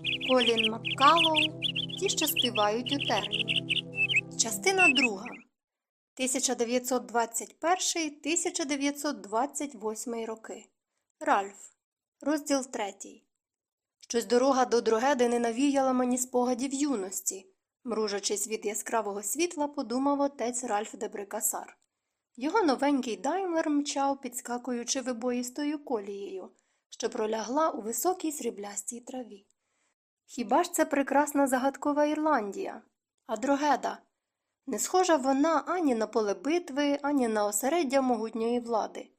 Колін Маккалоу, ті, що співають у терні. Частина друга. 1921-1928 роки. Ральф. Розділ третій. Щось дорога до Дрогеди не навіяла мені спогадів юності. Мружачись від яскравого світла, подумав отець Ральф Дебрикасар. Його новенький даймлер мчав, підскакуючи вибоїстою колією, що пролягла у високій сріблястій траві. Хіба ж це прекрасна загадкова Ірландія? А Дрогеда? Не схожа вона ані на поле битви, ані на осереддя могутньої влади.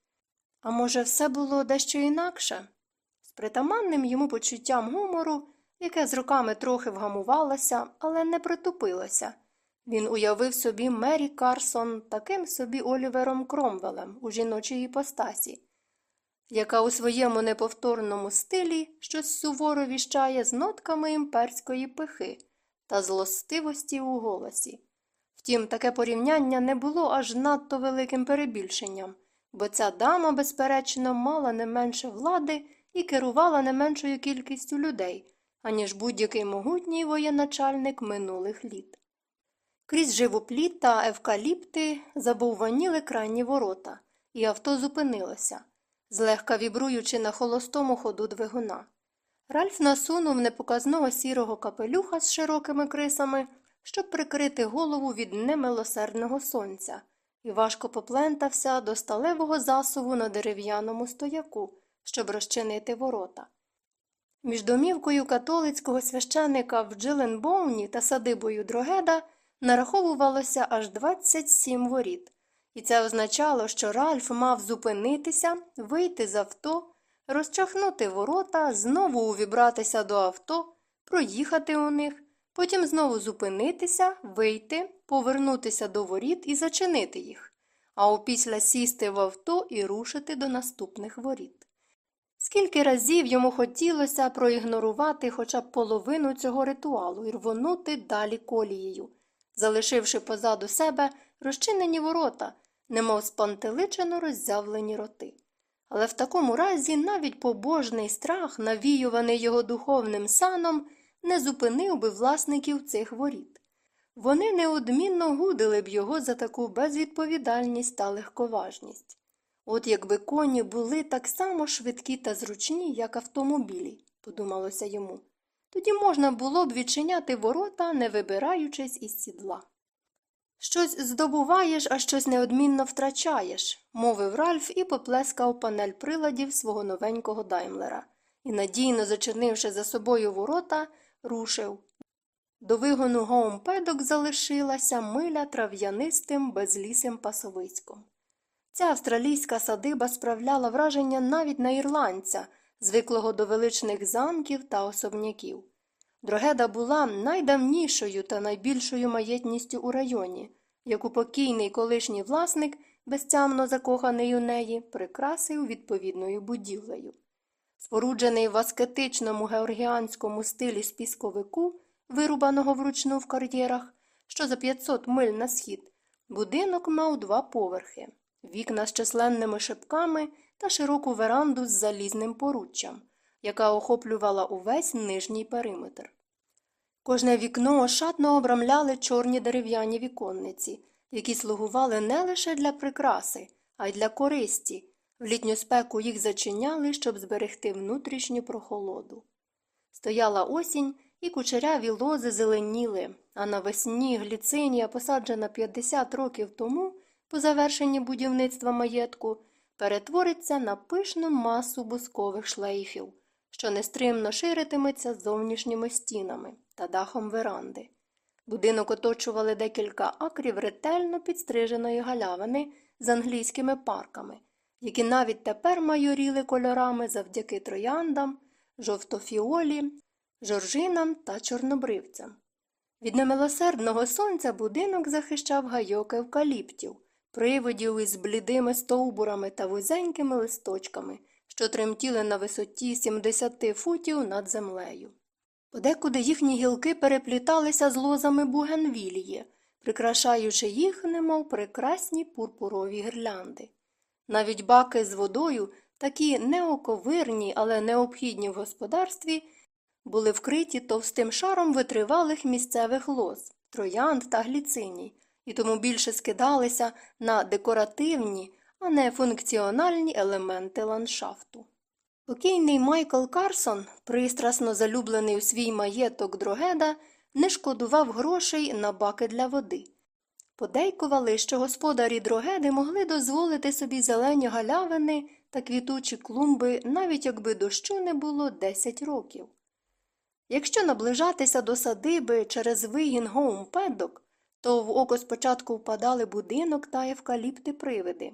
А може, все було дещо інакше? З притаманним йому почуттям гумору, яке з роками трохи вгамувалося, але не притупилося. Він уявив собі Мері Карсон таким собі Олівером Кромвелем у жіночій іпостасі, яка у своєму неповторному стилі щось суворо віщає з нотками імперської пихи та злостивості у голосі. Втім, таке порівняння не було аж надто великим перебільшенням, бо ця дама, безперечно, мала не менше влади і керувала не меншою кількістю людей, аніж будь-який могутній воєначальник минулих літ. Крізь живопліт та евкаліпти забовваніли крайні ворота, і авто зупинилося, злегка вібруючи на холостому ходу двигуна. Ральф насунув непоказного сірого капелюха з широкими крисами, щоб прикрити голову від немилосердного сонця, і важко поплентався до сталевого засуву на дерев'яному стояку, щоб розчинити ворота. Між домівкою католицького священика в Джиленбоуні та садибою Дрогеда нараховувалося аж 27 воріт, і це означало, що Ральф мав зупинитися, вийти з авто, розчахнути ворота, знову увібратися до авто, проїхати у них, потім знову зупинитися, вийти, повернутися до воріт і зачинити їх, а опісля сісти в авто і рушити до наступних воріт. Скільки разів йому хотілося проігнорувати хоча б половину цього ритуалу і рвонути далі колією, залишивши позаду себе розчинені ворота, немов спантеличено роззявлені роти. Але в такому разі навіть побожний страх, навіюваний його духовним саном, не зупинив би власників цих воріт. Вони неодмінно гудили б його за таку безвідповідальність та легковажність. От якби коні були так само швидкі та зручні, як автомобілі, подумалося йому, тоді можна було б відчиняти ворота, не вибираючись із сідла. Щось здобуваєш, а щось неодмінно втрачаєш, мовив Ральф і поплескав панель приладів свого новенького даймлера і, надійно зачинивши за собою ворота, рушив. До вигону гоумпедок залишилася миля трав'янистим безлісим пасовиськом. Ця австралійська садиба справляла враження навіть на ірландця, звиклого до величних замків та особняків. Дрогеда була найдавнішою та найбільшою маєтністю у районі, яку покійний колишній власник, безтямно закоханий у неї, прикрасив відповідною будівлею. Споруджений в аскетичному георгіанському стилі з пісковику, вирубаного вручну в кар'єрах, що за 500 миль на схід, будинок мав два поверхи вікна з численними шипками та широку веранду з залізним поруччям, яка охоплювала увесь нижній периметр. Кожне вікно ошатно обрамляли чорні дерев'яні віконниці, які слугували не лише для прикраси, а й для користі. В літню спеку їх зачиняли, щоб зберегти внутрішню прохолоду. Стояла осінь, і кучеряві лози зеленіли, а навесні гліцинія, посаджена 50 років тому, по завершенні будівництва маєтку, перетвориться на пишну масу бускових шлейфів, що нестримно ширитиметься зовнішніми стінами та дахом веранди. Будинок оточували декілька акрів ретельно підстриженої галявини з англійськими парками, які навіть тепер майоріли кольорами завдяки трояндам, жовтофіолі, жоржинам та чорнобривцям. Від немилосердного сонця будинок захищав гайок евкаліптів, привидів із блідими стовбурами та вузенькими листочками, що тремтіли на висоті 70 футів над землею. Подекуди їхні гілки перепліталися з лозами бугенвілії, прикрашаючи їх, немов прекрасні пурпурові гірлянди. Навіть баки з водою, такі неоковирні, але необхідні в господарстві, були вкриті товстим шаром витривалих місцевих лоз, троянд та гліциній, і тому більше скидалися на декоративні, а не функціональні елементи ландшафту. Покійний Майкл Карсон, пристрасно залюблений у свій маєток дрогеда, не шкодував грошей на баки для води. Подейкували, що господарі дрогеди могли дозволити собі зелені галявини та квітучі клумби, навіть якби дощу не було 10 років. Якщо наближатися до садиби через вигін гоумпедок, то в око спочатку впадали будинок та евкаліпти привиди,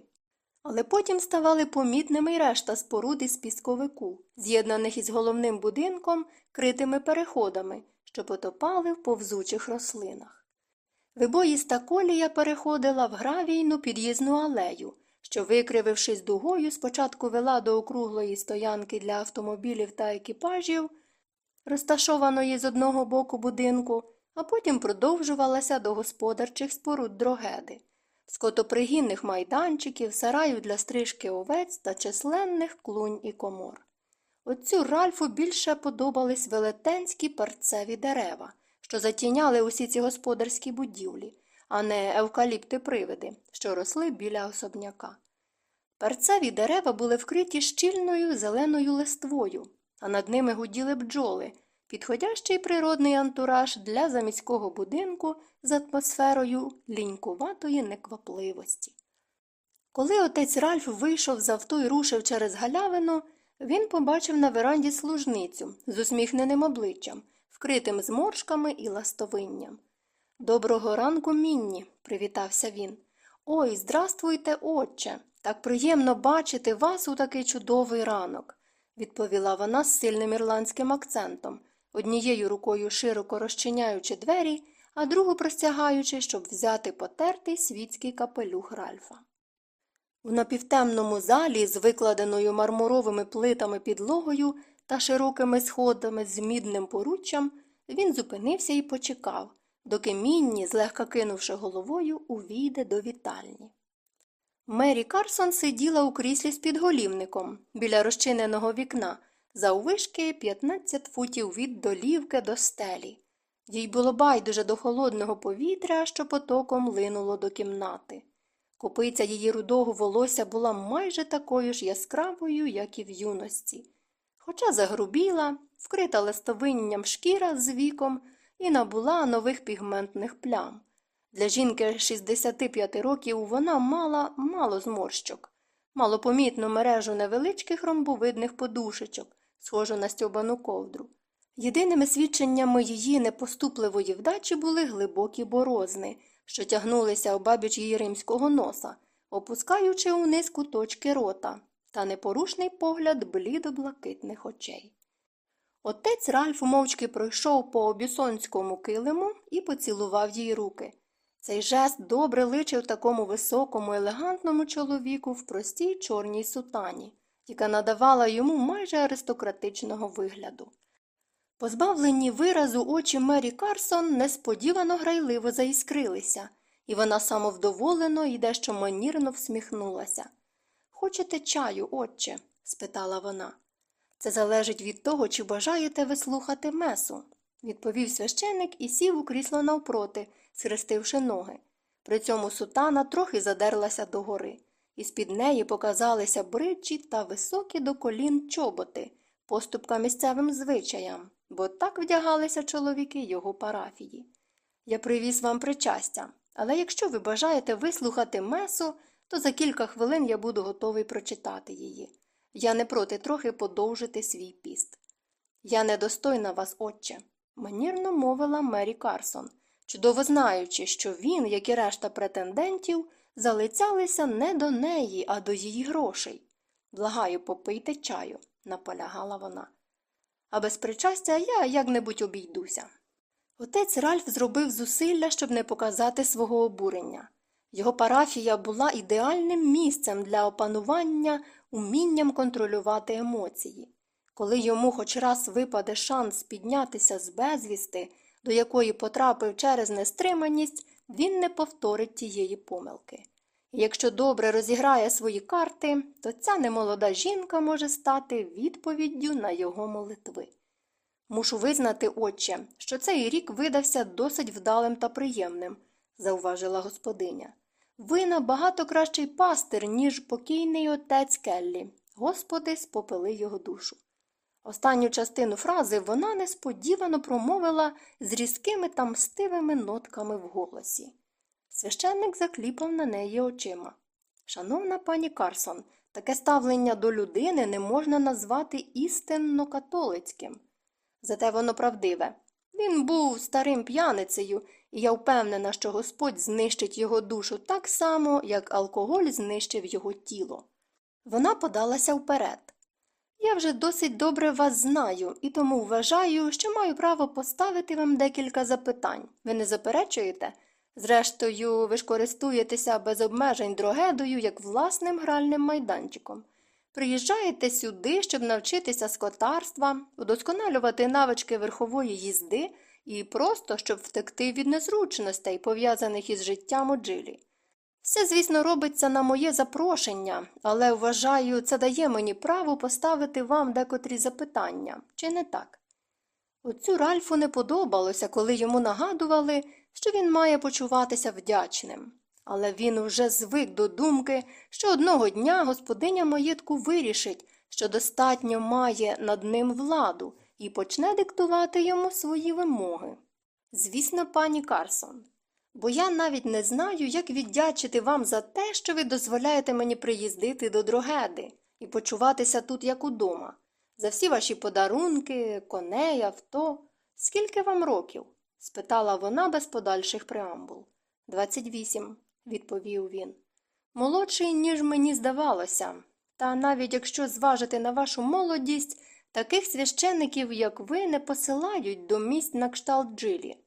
але потім ставали помітними й решта споруд із пісковику, з'єднаних із головним будинком критими переходами, що потопали в повзучих рослинах. Вибоїста колія переходила в гравійну під'їзну алею, що, викривившись дугою, спочатку вела до округлої стоянки для автомобілів та екіпажів, розташованої з одного боку будинку, а потім продовжувалася до господарчих споруд дрогеди, скотопригінних майданчиків, сараю для стрижки овець та численних клунь і комор. Отцю Ральфу більше подобались велетенські парцеві дерева, що затіняли усі ці господарські будівлі, а не евкаліпти привиди, що росли біля особняка. Перцеві дерева були вкриті щільною зеленою листвою, а над ними гуділи бджоли, підходящий природний антураж для заміського будинку з атмосферою лінькуватої неквапливості. Коли отець Ральф вийшов з авто і рушив через галявину, він побачив на веранді служницю з усміхненим обличчям, вкритим зморшками і ластовинням. Доброго ранку, Мінні, привітався він. Ой, здравствуйте, отче. Так приємно бачити вас у такий чудовий ранок, відповіла вона з сильним ірландським акцентом, однією рукою широко розчиняючи двері, а другу простягаючи, щоб взяти потертий світський капелюх Ральфа. У напівтемному залі з викладеною мармуровими плитами підлогою та широкими сходами з мідним поруччям він зупинився і почекав, доки Мінні, злегка кинувши головою, увійде до вітальні. Мері Карсон сиділа у кріслі з підголівником біля розчиненого вікна, заввишки 15 футів від долівки до стелі. Їй було байдуже до холодного повітря, що потоком линуло до кімнати. Копиця її рудого волосся була майже такою ж яскравою, як і в юності. Хоча загрубіла, вкрита листовинням шкіра з віком і набула нових пігментних плям. Для жінки 65 років вона мала мало зморщок, малопомітну мережу невеличких ромбовидних подушечок, схожу на стьобану ковдру. Єдиними свідченнями її непоступливої вдачі були глибокі борозни, що тягнулися обабіч її римського носа, опускаючи униз куточки рота та непорушний погляд блідо-блакитних очей. Отець Ральф мовчки пройшов по обісонському килиму і поцілував їй руки. Цей жест добре личив такому високому, елегантному чоловіку в простій чорній сутані, яка надавала йому майже аристократичного вигляду. Позбавлені виразу очі Мері Карсон несподівано грайливо заіскрилися, і вона самовдоволено і дещо манірно всміхнулася. Хочете чаю, отче? спитала вона. Це залежить від того, чи бажаєте ви слухати месу, відповів священик і сів у крісло навпроти, схрестивши ноги. При цьому сутана трохи задерлася догори, і з під неї показалися бриджі та високі до колін чоботи, поступка місцевим звичаям, бо так вдягалися чоловіки його парафії. Я привіз вам причастя, але якщо ви бажаєте вислухати месу, то за кілька хвилин я буду готовий прочитати її. Я не проти трохи подовжити свій піст. Я недостойна вас, отче, манірно мовила Мері Карсон, чудово знаючи, що він, як і решта претендентів, залицялися не до неї, а до її грошей. Благаю, попийте чаю, наполягала вона. А без причастя я як-небудь обійдуся. Отець Ральф зробив зусилля, щоб не показати свого обурення. Його парафія була ідеальним місцем для опанування умінням контролювати емоції. Коли йому хоч раз випаде шанс піднятися з безвісти, до якої потрапив через нестриманість, він не повторить тієї помилки. І якщо добре розіграє свої карти, то ця немолода жінка може стати відповіддю на його молитви. Мушу визнати, отче, що цей рік видався досить вдалим та приємним, зауважила господиня. Ви набагато кращий пастир, ніж покійний отець Келлі. Господи, спопили його душу. Останню частину фрази вона несподівано промовила з різкими та мстивими нотками в голосі. Священник закліпав на неї очима. Шановна пані Карсон, таке ставлення до людини не можна назвати істинно католицьким. Зате воно правдиве. Він був старим п'яницею, і я впевнена, що Господь знищить його душу так само, як алкоголь знищив його тіло. Вона подалася вперед. Я вже досить добре вас знаю, і тому вважаю, що маю право поставити вам декілька запитань. Ви не заперечуєте? Зрештою, ви ж користуєтеся без обмежень дрогедою як власним гральним майданчиком. Приїжджаєте сюди, щоб навчитися скотарства, удосконалювати навички верхової їзди і просто щоб втекти від незручностей, пов'язаних із життям у джилі. Все, звісно, робиться на моє запрошення, але вважаю, це дає мені право поставити вам декотрі запитання, чи не так? Оцю Ральфу не подобалося, коли йому нагадували, що він має почуватися вдячним. Але він уже звик до думки, що одного дня господиня маєтку вирішить, що достатньо має над ним владу і почне диктувати йому свої вимоги. Звісно, пані Карсон, бо я навіть не знаю, як віддячити вам за те, що ви дозволяєте мені приїздити до Дрогеди і почуватися тут, як удома, за всі ваші подарунки, коней, авто. Скільки вам років? спитала вона без подальших преамбул. Двадцять вісім, відповів він. Молодший, ніж мені здавалося, та навіть якщо зважити на вашу молодість, таких священиків, як ви, не посилають до місць на кшталт джилі.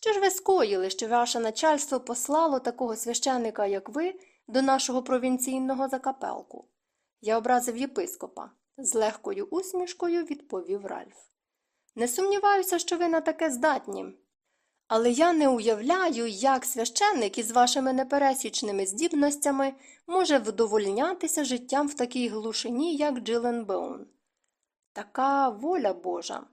Що ж ви скоїли, що ваше начальство послало такого священика, як ви, до нашого провінційного закапелку? Я образив єпископа, з легкою усмішкою відповів Ральф. Не сумніваюся, що ви на таке здатні. Але я не уявляю, як священник із вашими непересічними здібностями може вдовольнятися життям в такій глушині, як Джилленбоун. Така воля Божа.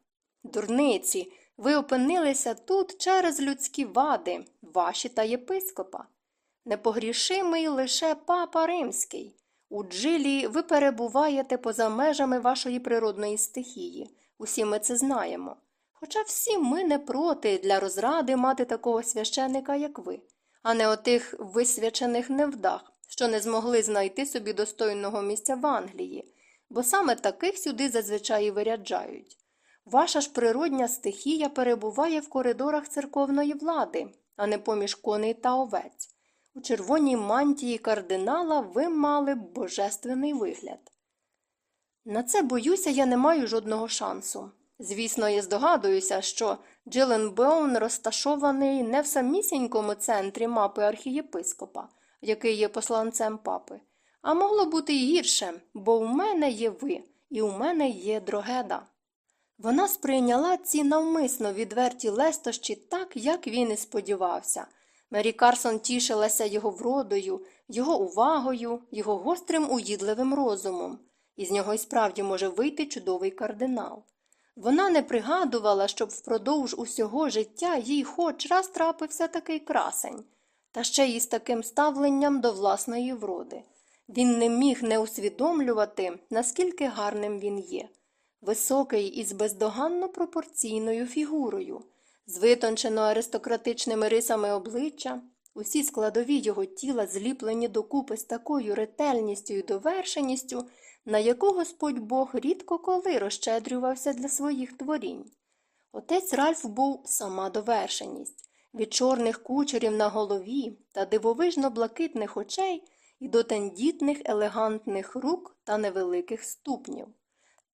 Дурниці, ви опинилися тут через людські вади, ваші та єпископа. Непогрішимий лише папа римський. У джилі ви перебуваєте поза межами вашої природної стихії. Усі ми це знаємо. Хоча всі ми не проти для розради мати такого священика, як ви, а не отих висвячених невдах, що не змогли знайти собі достойного місця в Англії, бо саме таких сюди зазвичай і виряджають. Ваша ж природня стихія перебуває в коридорах церковної влади, а не поміж коней та овець. У червоній мантії кардинала ви мали б божественний вигляд. На це боюся, я не маю жодного шансу. Звісно, я здогадуюся, що Джилленбоун розташований не в самісінькому центрі мапи архієпископа, який є посланцем папи, а могло бути й гірше, бо у мене є ви, і у мене є дрогеда. Вона сприйняла ці навмисно відверті лестощі так, як він і сподівався. Мері Карсон тішилася його вродою, його увагою, його гострим уїдливим розумом. Із нього й справді може вийти чудовий кардинал. Вона не пригадувала, щоб впродовж усього життя їй хоч раз трапився такий красень, та ще й з таким ставленням до власної вроди. Він не міг не усвідомлювати, наскільки гарним він є. Високий із бездоганно пропорційною фігурою, з витончено аристократичними рисами обличчя, усі складові його тіла зліплені докупи з такою ретельністю і довершеністю, на яку Господь Бог рідко коли розщедрювався для своїх творінь. Отець Ральф був сама довершеність, від чорних кучерів на голові та дивовижно блакитних очей і до тендітних елегантних рук та невеликих ступнів.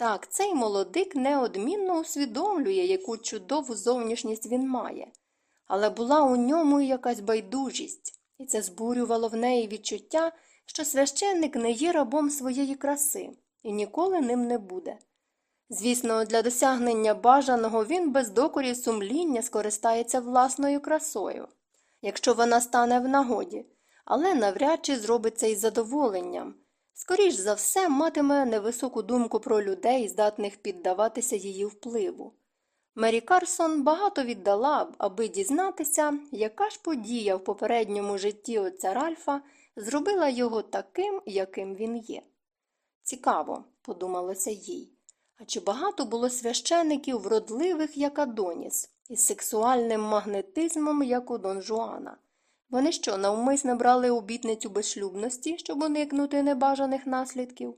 Так, цей молодик неодмінно усвідомлює, яку чудову зовнішність він має, але була у ньому якась байдужість, і це збурювало в неї відчуття, що священник не є рабом своєї краси і ніколи ним не буде. Звісно, для досягнення бажаного він без докорів сумління скористається власною красою, якщо вона стане в нагоді, але навряд чи зробить це із задоволенням. Скоріш за все, матиме невисоку думку про людей, здатних піддаватися її впливу. Мері Карсон багато віддала б, аби дізнатися, яка ж подія в попередньому житті отця Ральфа зробила його таким, яким він є. Цікаво, подумалося їй. А чи багато було священиків вродливих, як Адоніс, із сексуальним магнетизмом, як у Дон Жуана? Вони що, навмисно брали обітницю безшлюбності, щоб уникнути небажаних наслідків?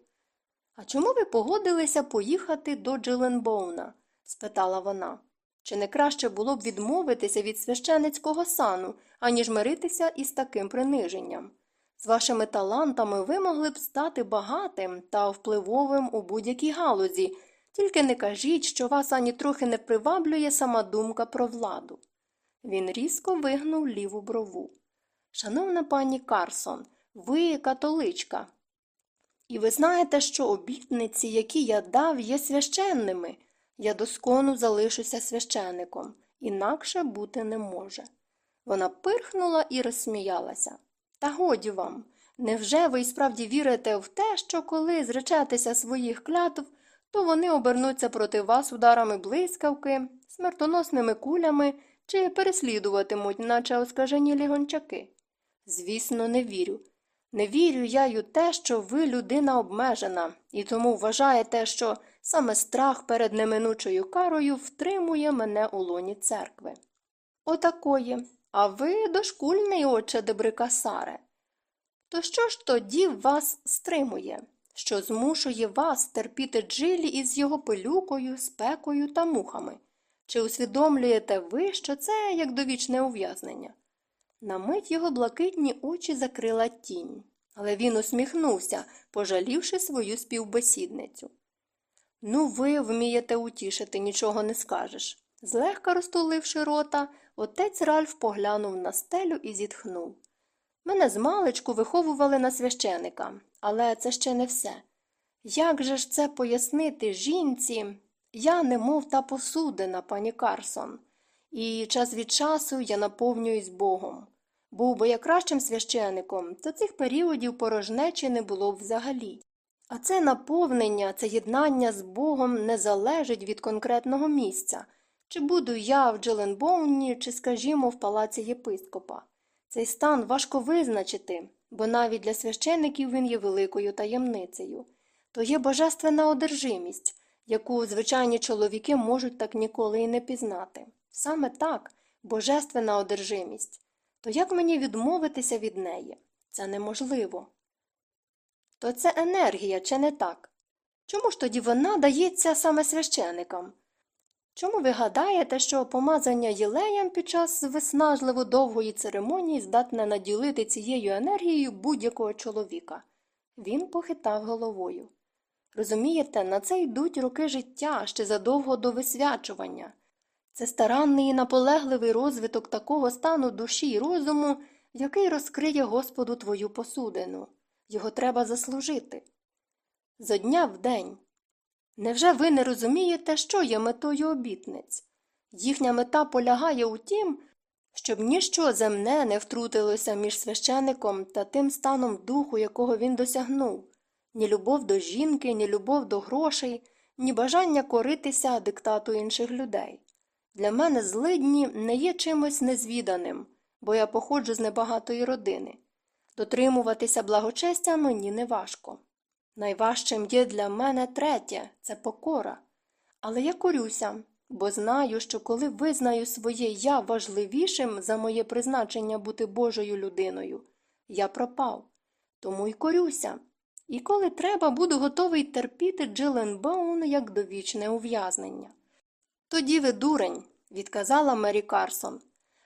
А чому ви погодилися поїхати до Джиленбоуна? спитала вона. Чи не краще було б відмовитися від священицького сану, аніж миритися із таким приниженням? З вашими талантами ви могли б стати багатим та впливовим у будь-якій галузі, тільки не кажіть, що вас ані трохи не приваблює сама думка про владу. Він різко вигнув ліву брову. Шановна пані Карсон, ви католичка. І ви знаєте, що обітниці, які я дав, є священними. Я доскону залишуся священником, інакше бути не може. Вона пирхнула і розсміялася. Та годі вам. Невже ви й справді вірите в те, що коли зречетеся своїх клятв, то вони обернуться проти вас ударами блискавки, смертоносними кулями чи переслідуватимуть, наче оскаженілі гончаки? Звісно, не вірю. Не вірю я й у те, що ви людина обмежена, і тому вважаєте, що саме страх перед неминучою карою втримує мене у лоні церкви. Отакої. А ви дошкульний, отче Дебрикасаре. То що ж тоді вас стримує, що змушує вас терпіти джилі із його пилюкою, спекою та мухами? Чи усвідомлюєте ви, що це як довічне ув'язнення? На мить його блакитні очі закрила тінь, але він усміхнувся, пожалівши свою співбесідницю. Ну, ви вмієте утішити, нічого не скажеш. Злегка розтуливши рота, отець Ральф поглянув на стелю і зітхнув. Мене з маличку виховували на священика, але це ще не все. Як же ж це пояснити жінці? Я немов та посудина, пані Карсон, і час від часу я наповнююсь Богом. Був би я кращим священиком, то цих періодів порожнечі не було б взагалі. А це наповнення, це єднання з Богом не залежить від конкретного місця, чи буду я в Джеленбоуні, чи, скажімо, в палаці єпископа. Цей стан важко визначити, бо навіть для священиків він є великою таємницею. То є божественна одержимість, яку звичайні чоловіки можуть так ніколи і не пізнати. Саме так, божественна одержимість. То як мені відмовитися від неї? Це неможливо. То це енергія, чи не так? Чому ж тоді вона дається саме священикам? Чому ви гадаєте, що помазання єлеєм під час виснажливо довгої церемонії здатне наділити цією енергією будь-якого чоловіка? Він похитав головою. Розумієте, на це йдуть роки життя ще задовго до висвячування. Це старанний і наполегливий розвиток такого стану душі й розуму, який розкриє Господу твою посудину. Його треба заслужити. Зо дня в день. Невже ви не розумієте, що є метою обітниць? Їхня мета полягає у тім, щоб ніщо земне не втрутилося між священиком та тим станом духу, якого він досягнув ні любов до жінки, ні любов до грошей, ні бажання коритися диктату інших людей. Для мене злидні не є чимось незвіданим, бо я походжу з небагатої родини. Дотримуватися благочестя мені не важко. Найважчим є для мене третє це покора. Але я корюся, бо знаю, що коли визнаю своє я важливішим за моє призначення бути Божою людиною, я пропав. Тому й корюся. І коли треба, буду готовий терпіти Джилленбоун як довічне ув'язнення. Тоді ви дурень, відказала Мері Карсон.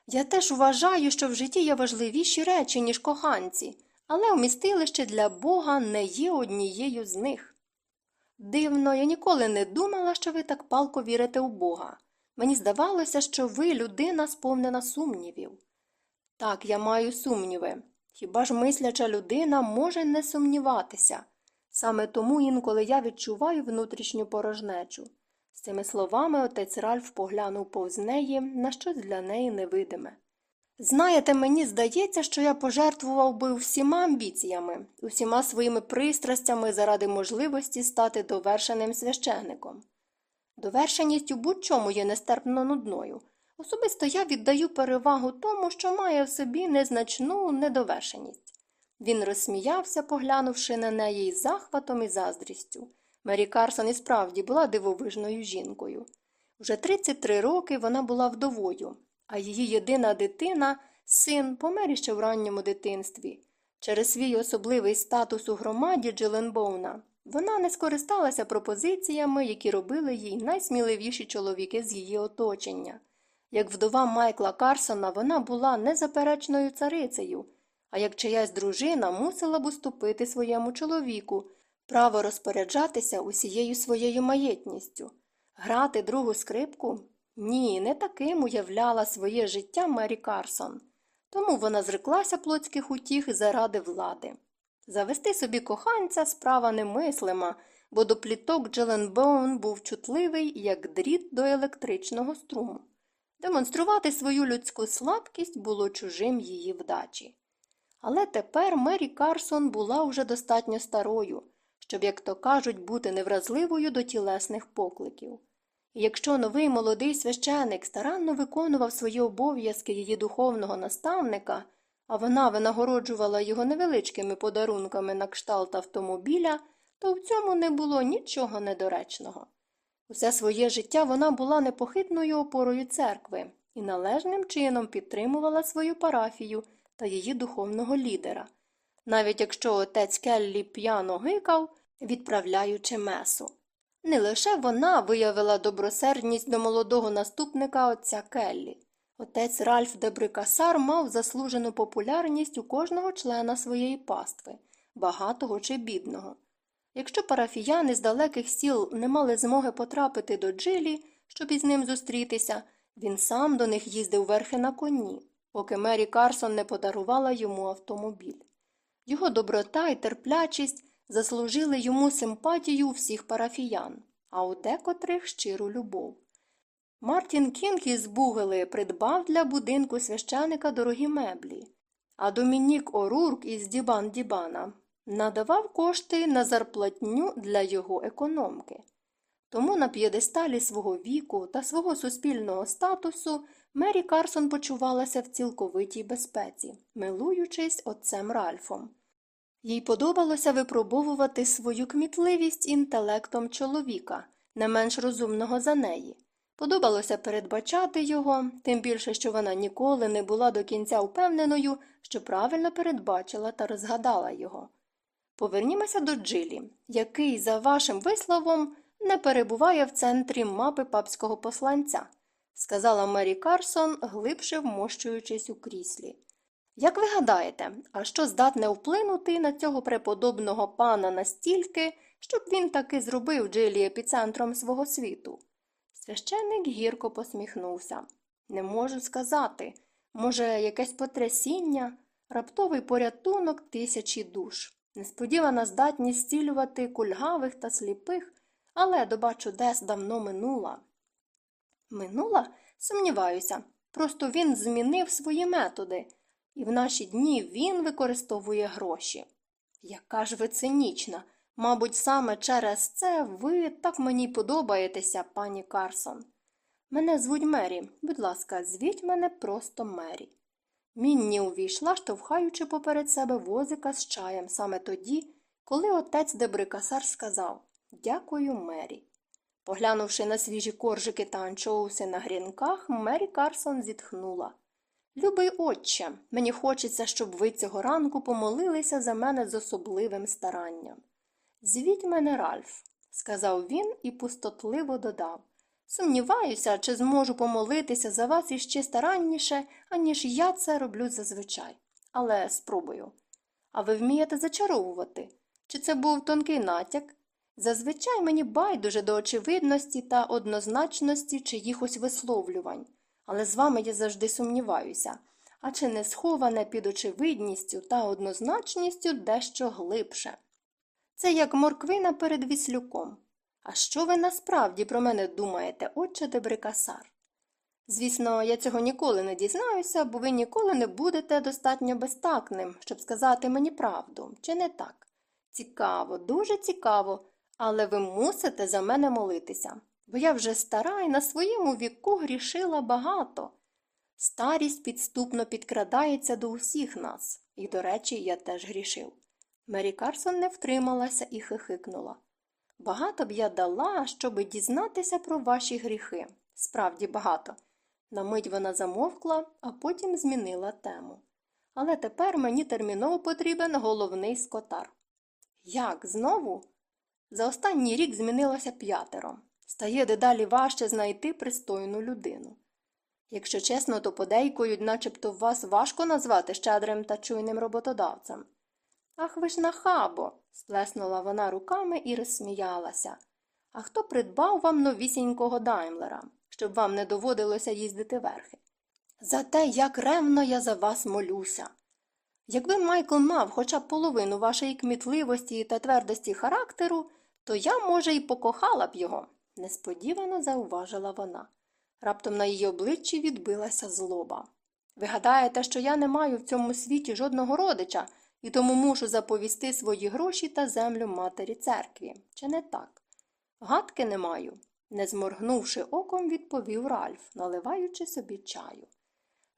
Я теж вважаю, що в житті є важливіші речі, ніж коханці, але вмістилище для Бога не є однією з них. Дивно, я ніколи не думала, що ви так палко вірите у Бога. Мені здавалося, що ви людина сповнена сумнівів. Так, я маю сумніви. Хіба ж мисляча людина може не сумніватися? Саме тому інколи я відчуваю внутрішню порожнечу. З цими словами отець Ральф поглянув повз неї на щось для неї невидиме. Знаєте, мені здається, що я пожертвував би всіма амбіціями, усіма своїми пристрастями заради можливості стати довершеним священником. Довершеність у будь-чому є нестерпно нудною. Особисто я віддаю перевагу тому, що має в собі незначну недовершеність. Він розсміявся, поглянувши на неї із захватом і заздрістю. Мері Карсон і справді була дивовижною жінкою. Уже 33 роки вона була вдовою, а її єдина дитина, син, помер іще в ранньому дитинстві. Через свій особливий статус у громаді Джиленбоуна вона не скористалася пропозиціями, які робили їй найсміливіші чоловіки з її оточення. Як вдова Майкла Карсона, вона була незаперечною царицею, а як чиясь дружина мусила б уступити своєму чоловіку право розпоряджатися усією своєю маєтністю. Грати другу скрипку? Ні, не таким уявляла своє життя Мері Карсон. Тому вона зреклася плотських утіх заради влади. Завести собі коханця справа немислима, бо до пліток Джеленбоун був чутливий, як дріт до електричного струму. Демонструвати свою людську слабкість було чужим її вдачі. Але тепер Мері Карсон була уже достатньо старою, щоб, як то кажуть, бути невразливою до тілесних покликів. І якщо новий молодий священик старанно виконував свої обов'язки її духовного наставника, а вона винагороджувала його невеличкими подарунками на кшталт автомобіля, то в цьому не було нічого недоречного. Усе своє життя вона була непохитною опорою церкви і належним чином підтримувала свою парафію та її духовного лідера, навіть якщо отець Келлі п'яно гикав, відправляючи месу. Не лише вона виявила добросердність до молодого наступника отця Келлі. Отець Ральф Дебрикасар мав заслужену популярність у кожного члена своєї пастви, багатого чи бідного. Якщо парафіяни з далеких сіл не мали змоги потрапити до джилі, щоб із ним зустрітися, він сам до них їздив верхи на коні, поки Мері Карсон не подарувала йому автомобіль. Його доброта і терплячість заслужили йому симпатію всіх парафіян, а у декотрих щиру любов. Мартін Кінг із Бугели придбав для будинку священика дорогі меблі, а Домінік Орурк із Дібан Дібана надавав кошти на зарплатню для його економки. Тому на п'єдесталі свого віку та свого суспільного статусу Мері Карсон почувалася в цілковитій безпеці, милуючись отцем Ральфом. Їй подобалося випробовувати свою кмітливість інтелектом чоловіка, не менш розумного за неї. Подобалося передбачати його, тим більше, що вона ніколи не була до кінця впевненою, що правильно передбачила та розгадала його. Повернімося до Джилі, який, за вашим висловом, не перебуває в центрі мапи папського посланця, сказала Мері Карсон, глибше вмощуючись у кріслі. Як ви гадаєте, а що здатне вплинути на цього преподобного пана настільки, щоб він таки зробив Джилі епіцентром свого світу? Священник гірко посміхнувся. Не можу сказати. Може, якесь потрясіння, раптовий порятунок тисячі душ, несподівана здатність стілювати кульгавих та сліпих, але доба чудес давно минула. Минула? Сумніваюся. Просто він змінив свої методи, і в наші дні він використовує гроші. Яка ж ви цинічна! Мабуть, саме через це ви так мені подобаєтеся, пані Карсон. Мене звуть Мері. Будь ласка, звіть мене просто Мері. Мінні увійшла, штовхаючи поперед себе возика з чаєм саме тоді, коли отець Дебрикасар сказав Дякую, Мері. Поглянувши на свіжі коржики та анчоуси на грінках, Мері Карсон зітхнула. Любий отче, мені хочеться, щоб ви цього ранку помолилися за мене з особливим старанням. Звіть мене, Ральф, сказав він і пустотливо додав. Сумніваюся, чи зможу помолитися за вас іще старанніше, аніж я це роблю зазвичай. Але спробую. А ви вмієте зачаровувати? Чи це був тонкий натяк? Зазвичай мені байдуже до очевидності та однозначності чиїхось висловлювань, але з вами я завжди сумніваюся, а чи не сховане під очевидністю та однозначністю дещо глибше. Це як морквина перед віслюком. А що ви насправді про мене думаєте, отче Дебрикасар? Звісно, я цього ніколи не дізнаюся, бо ви ніколи не будете достатньо безтакним, щоб сказати мені правду, чи не так? Цікаво, дуже цікаво, але ви мусите за мене молитися. Бо я вже стара і на своєму віку грішила багато. Старість підступно підкрадається до усіх нас, і, до речі, я теж грішив. Мері Карсон не втрималася і хихикнула. Багато б я дала, щоби дізнатися про ваші гріхи. Справді багато. На мить вона замовкла, а потім змінила тему. Але тепер мені терміново потрібен головний скотар. Як знову? За останній рік змінилося п'ятеро. Стає дедалі важче знайти пристойну людину. Якщо чесно, то подейкують, начебто вас важко назвати щедрим та чуйним роботодавцем. Ах, ви ж нахабо, сплеснула вона руками і розсміялася. А хто придбав вам новісінького даймлера, щоб вам не доводилося їздити верхи? За те, як ревно я за вас молюся. Якби Майкл мав хоча б половину вашої кмітливості та твердості характеру, то я, може, і покохала б його, несподівано зауважила вона. Раптом на її обличчі відбилася злоба. Ви гадаєте, що я не маю в цьому світі жодного родича і тому мушу заповісти свої гроші та землю матері церкві, чи не так? Гадки не маю, не зморгнувши оком, відповів Ральф, наливаючи собі чаю.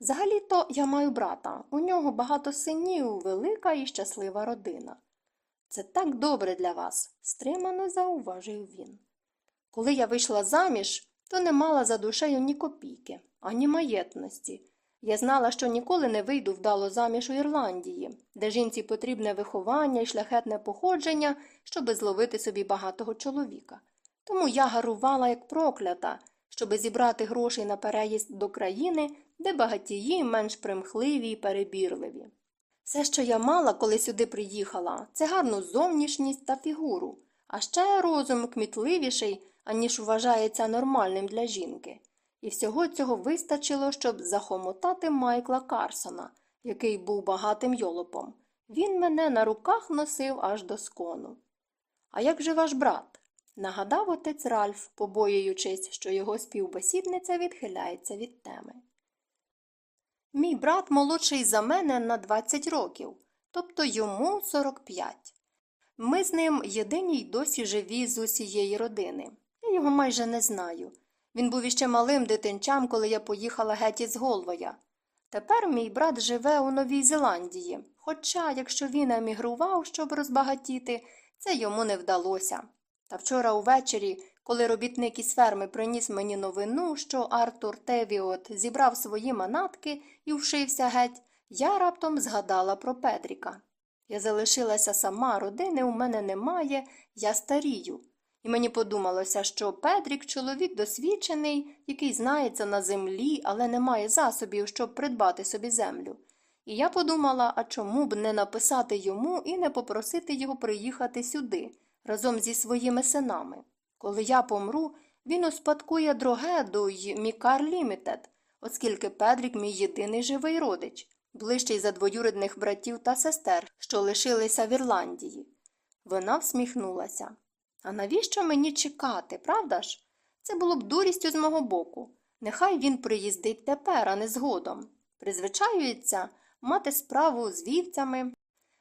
Взагалі то я маю брата, у нього багато синів, велика і щаслива родина. Це так добре для вас, стримано зауважив він. Коли я вийшла заміж, то не мала за душею ні копійки, ані маєтності. Я знала, що ніколи не вийду вдало заміж у Ірландії, де жінці потрібне виховання і шляхетне походження, щоби зловити собі багатого чоловіка. Тому я гарувала як проклята, щоби зібрати грошей на переїзд до країни, де багатії менш примхливі і перебірливі. Все, що я мала, коли сюди приїхала, це гарну зовнішність та фігуру, а ще розум кмітливіший, аніж вважається нормальним для жінки. І всього цього вистачило, щоб захомотати Майкла Карсона, який був багатим йолопом. Він мене на руках носив аж до скону. А як же ваш брат? нагадав отець Ральф, побоюючись, що його співбесідниця відхиляється від теми. Мій брат молодший за мене на 20 років, тобто йому 45. Ми з ним єдині й досі живі з усієї родини. Його майже не знаю. Він був іще малим дитинчам, коли я поїхала геть із Голвоя. Тепер мій брат живе у Новій Зеландії, хоча, якщо він емігрував, щоб розбагатіти, це йому не вдалося. Та вчора увечері, коли робітник із ферми приніс мені новину, що Артур Тевіот зібрав свої манатки і вшився геть, я раптом згадала про Педріка. Я залишилася сама, родини у мене немає, я старію. І мені подумалося, що Педрік чоловік досвідчений, який знається на землі, але не має засобів, щоб придбати собі землю. І я подумала, а чому б не написати йому і не попросити його приїхати сюди разом зі своїми синами. Коли я помру, він успадкує Дрогеду й Мікар Лімітед, оскільки Педрік мій єдиний живий родич, ближчий за двоюрідних братів та сестер, що лишилися в Ірландії. Вона всміхнулася. А навіщо мені чекати, правда ж? Це було б дурістю з мого боку. Нехай він приїздить тепер, а не згодом. Призвичаюється мати справу з вівцями,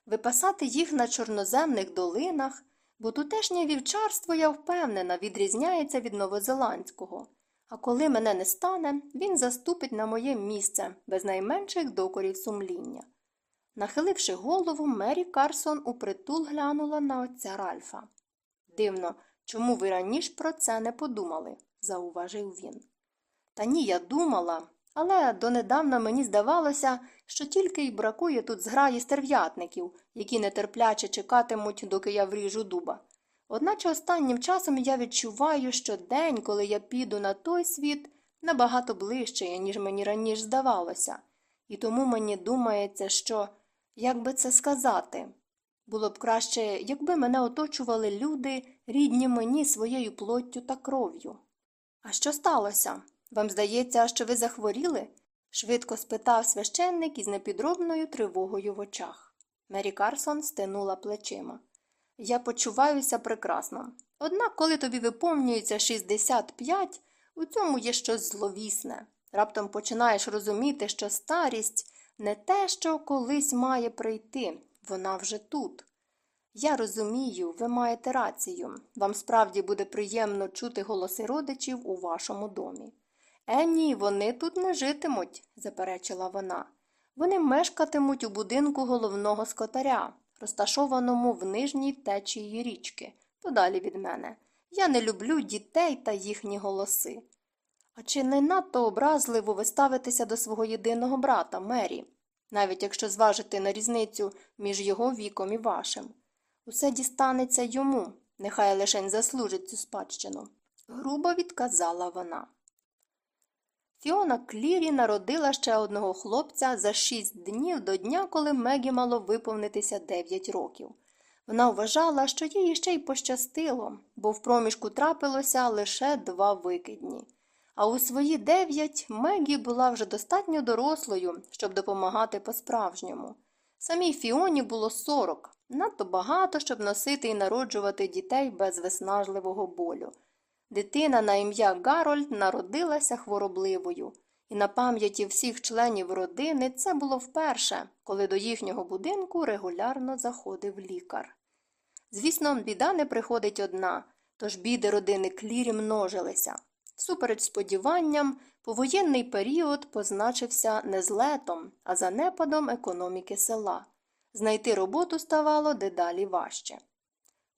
випасати їх на чорноземних долинах, бо тутешнє вівчарство, я впевнена, відрізняється від новозеландського. А коли мене не стане, він заступить на моє місце без найменших докорів сумління. Нахиливши голову, Мері Карсон упритул глянула на отця Ральфа. Дивно, чому ви раніше про це не подумали, зауважив він. Та ні, я думала, але донедавна мені здавалося, що тільки й бракує тут зграї стерв'ятників, які нетерпляче чекатимуть, доки я вріжу дуба. Одначе останнім часом я відчуваю, що день, коли я піду на той світ, набагато ближче, ніж мені раніше здавалося, і тому мені думається, що, як би це сказати, було б краще, якби мене оточували люди, рідні мені своєю плоттю та кров'ю. А що сталося? Вам здається, що ви захворіли? швидко спитав священник із непідробною тривогою в очах. Мері Карсон стинула плечима. Я почуваюся прекрасно. Однак, коли тобі виповнюється 65, у цьому є щось зловісне. Раптом починаєш розуміти, що старість не те, що колись має прийти, вона вже тут. Я розумію, ви маєте рацію. Вам справді буде приємно чути голоси родичів у вашому домі. Е, ні, вони тут не житимуть, заперечила вона. Вони мешкатимуть у будинку головного скотаря, розташованому в нижній течії річки, подалі від мене. Я не люблю дітей та їхні голоси. А чи не надто образливо ви ставитеся до свого єдиного брата, Мері, навіть якщо зважити на різницю між його віком і вашим? Усе дістанеться йому, нехай лишень заслужить цю спадщину. Грубо відказала вона. Фіона Клірі народила ще одного хлопця за шість днів до дня, коли Мегі мало виповнитися дев'ять років. Вона вважала, що їй ще й пощастило, бо в проміжку трапилося лише два викидні. А у свої дев'ять Мегі була вже достатньо дорослою, щоб допомагати по-справжньому. Самій Фіоні було сорок, надто багато, щоб носити і народжувати дітей без виснажливого болю. Дитина на ім'я Гарольд народилася хворобливою, і на пам'яті всіх членів родини це було вперше, коли до їхнього будинку регулярно заходив лікар. Звісно, біда не приходить одна, тож біди родини Клірі множилися. Всупереч сподіванням, повоєнний період позначився не злетом, а занепадом економіки села. Знайти роботу ставало дедалі важче.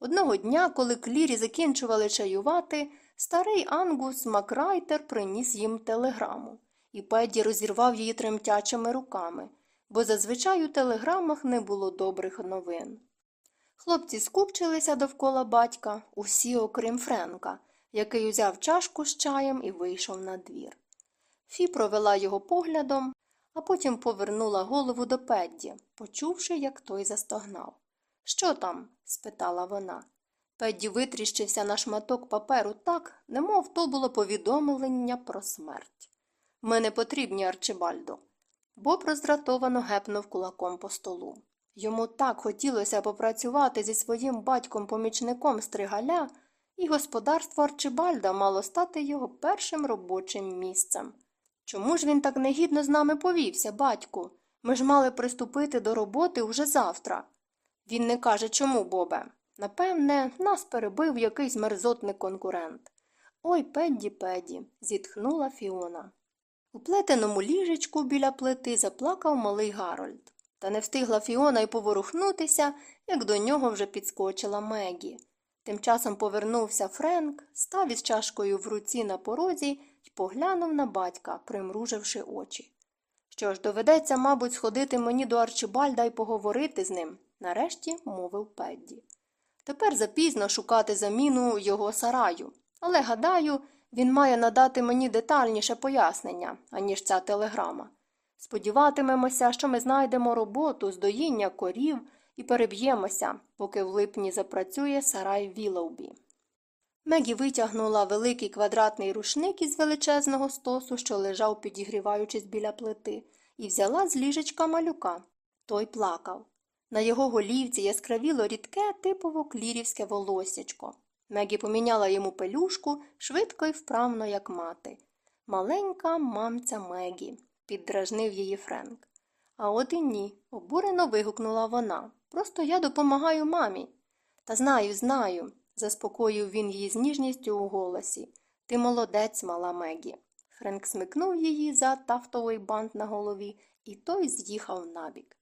Одного дня, коли клірі закінчували чаювати, старий ангус Макрайтер приніс їм телеграму, і Педді розірвав її тремтячими руками, бо зазвичай у телеграмах не було добрих новин. Хлопці скупчилися довкола батька, усі окрім Френка, який узяв чашку з чаєм і вийшов на двір. Фі провела його поглядом, а потім повернула голову до Педді, почувши, як той застогнав. Що там? спитала вона. Педді витріщився на шматок паперу так, немов то було повідомлення про смерть. Ми не потрібні, Арчибальдо. Боб роздратовано гепнув кулаком по столу. Йому так хотілося попрацювати зі своїм батьком-помічником стригаля, і господарство Арчибальда мало стати його першим робочим місцем. Чому ж він так негідно з нами повівся, батьку? Ми ж мали приступити до роботи уже завтра. Він не каже чому, Бобе. Напевне, нас перебив якийсь мерзотний конкурент. Ой, педді, педді, зітхнула Фіона. У плетеному ліжечку біля плити заплакав малий Гарольд. Та не встигла Фіона й поворухнутися, як до нього вже підскочила Мегі. Тим часом повернувся Френк, став із чашкою в руці на порозі й поглянув на батька, примруживши очі. Що ж, доведеться, мабуть, сходити мені до Арчибальда і поговорити з ним, нарешті мовив Педді. Тепер запізно шукати заміну його сараю, але, гадаю, він має надати мені детальніше пояснення, аніж ця телеграма. Сподіватимемося, що ми знайдемо роботу з доїння корів і переб'ємося, поки в липні запрацює сарай Вілоубі. Мегі витягнула великий квадратний рушник із величезного стосу, що лежав, підігріваючись біля плити, і взяла з ліжечка малюка. Той плакав. На його голівці яскравіло рідке, типово клірівське волосячко. Мегі поміняла йому пелюшку швидко і вправно, як мати. Маленька мамця Мегі, піддражнив її Френк. А от і ні, обурено вигукнула вона. Просто я допомагаю мамі. Та знаю, знаю, заспокоїв він її з ніжністю у голосі. Ти молодець, мала Мегі. Френк смикнув її за тафтовий бант на голові, і той з'їхав набік.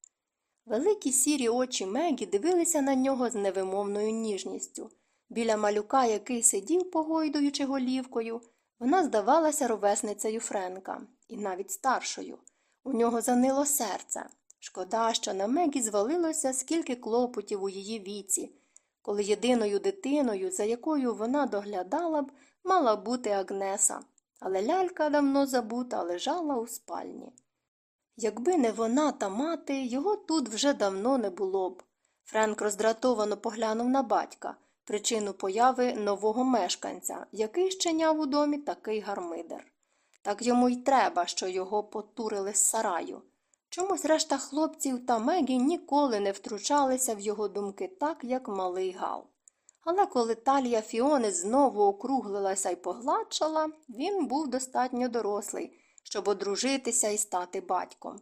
Великі сірі очі Мегі дивилися на нього з невимовною ніжністю. Біля малюка, який сидів, погойдуючи голівкою, вона здавалася ровесницею Френка, і навіть старшою. У нього занило серце. Шкода, що на Мегі звалилося скільки клопотів у її віці, коли єдиною дитиною, за якою вона доглядала б, мала бути Агнеса, але лялька давно забута лежала у спальні. Якби не вона та мати, його тут вже давно не було б. Френк роздратовано поглянув на батька, причину появи нового мешканця, який щеняв у домі такий гармидер. Так йому й треба, що його потурили з сараю. Чомусь решта хлопців та Мегі ніколи не втручалися в його думки так, як малий Гал. Але коли талія Фіони знову округлилася й погладшала, він був достатньо дорослий, щоб одружитися і стати батьком.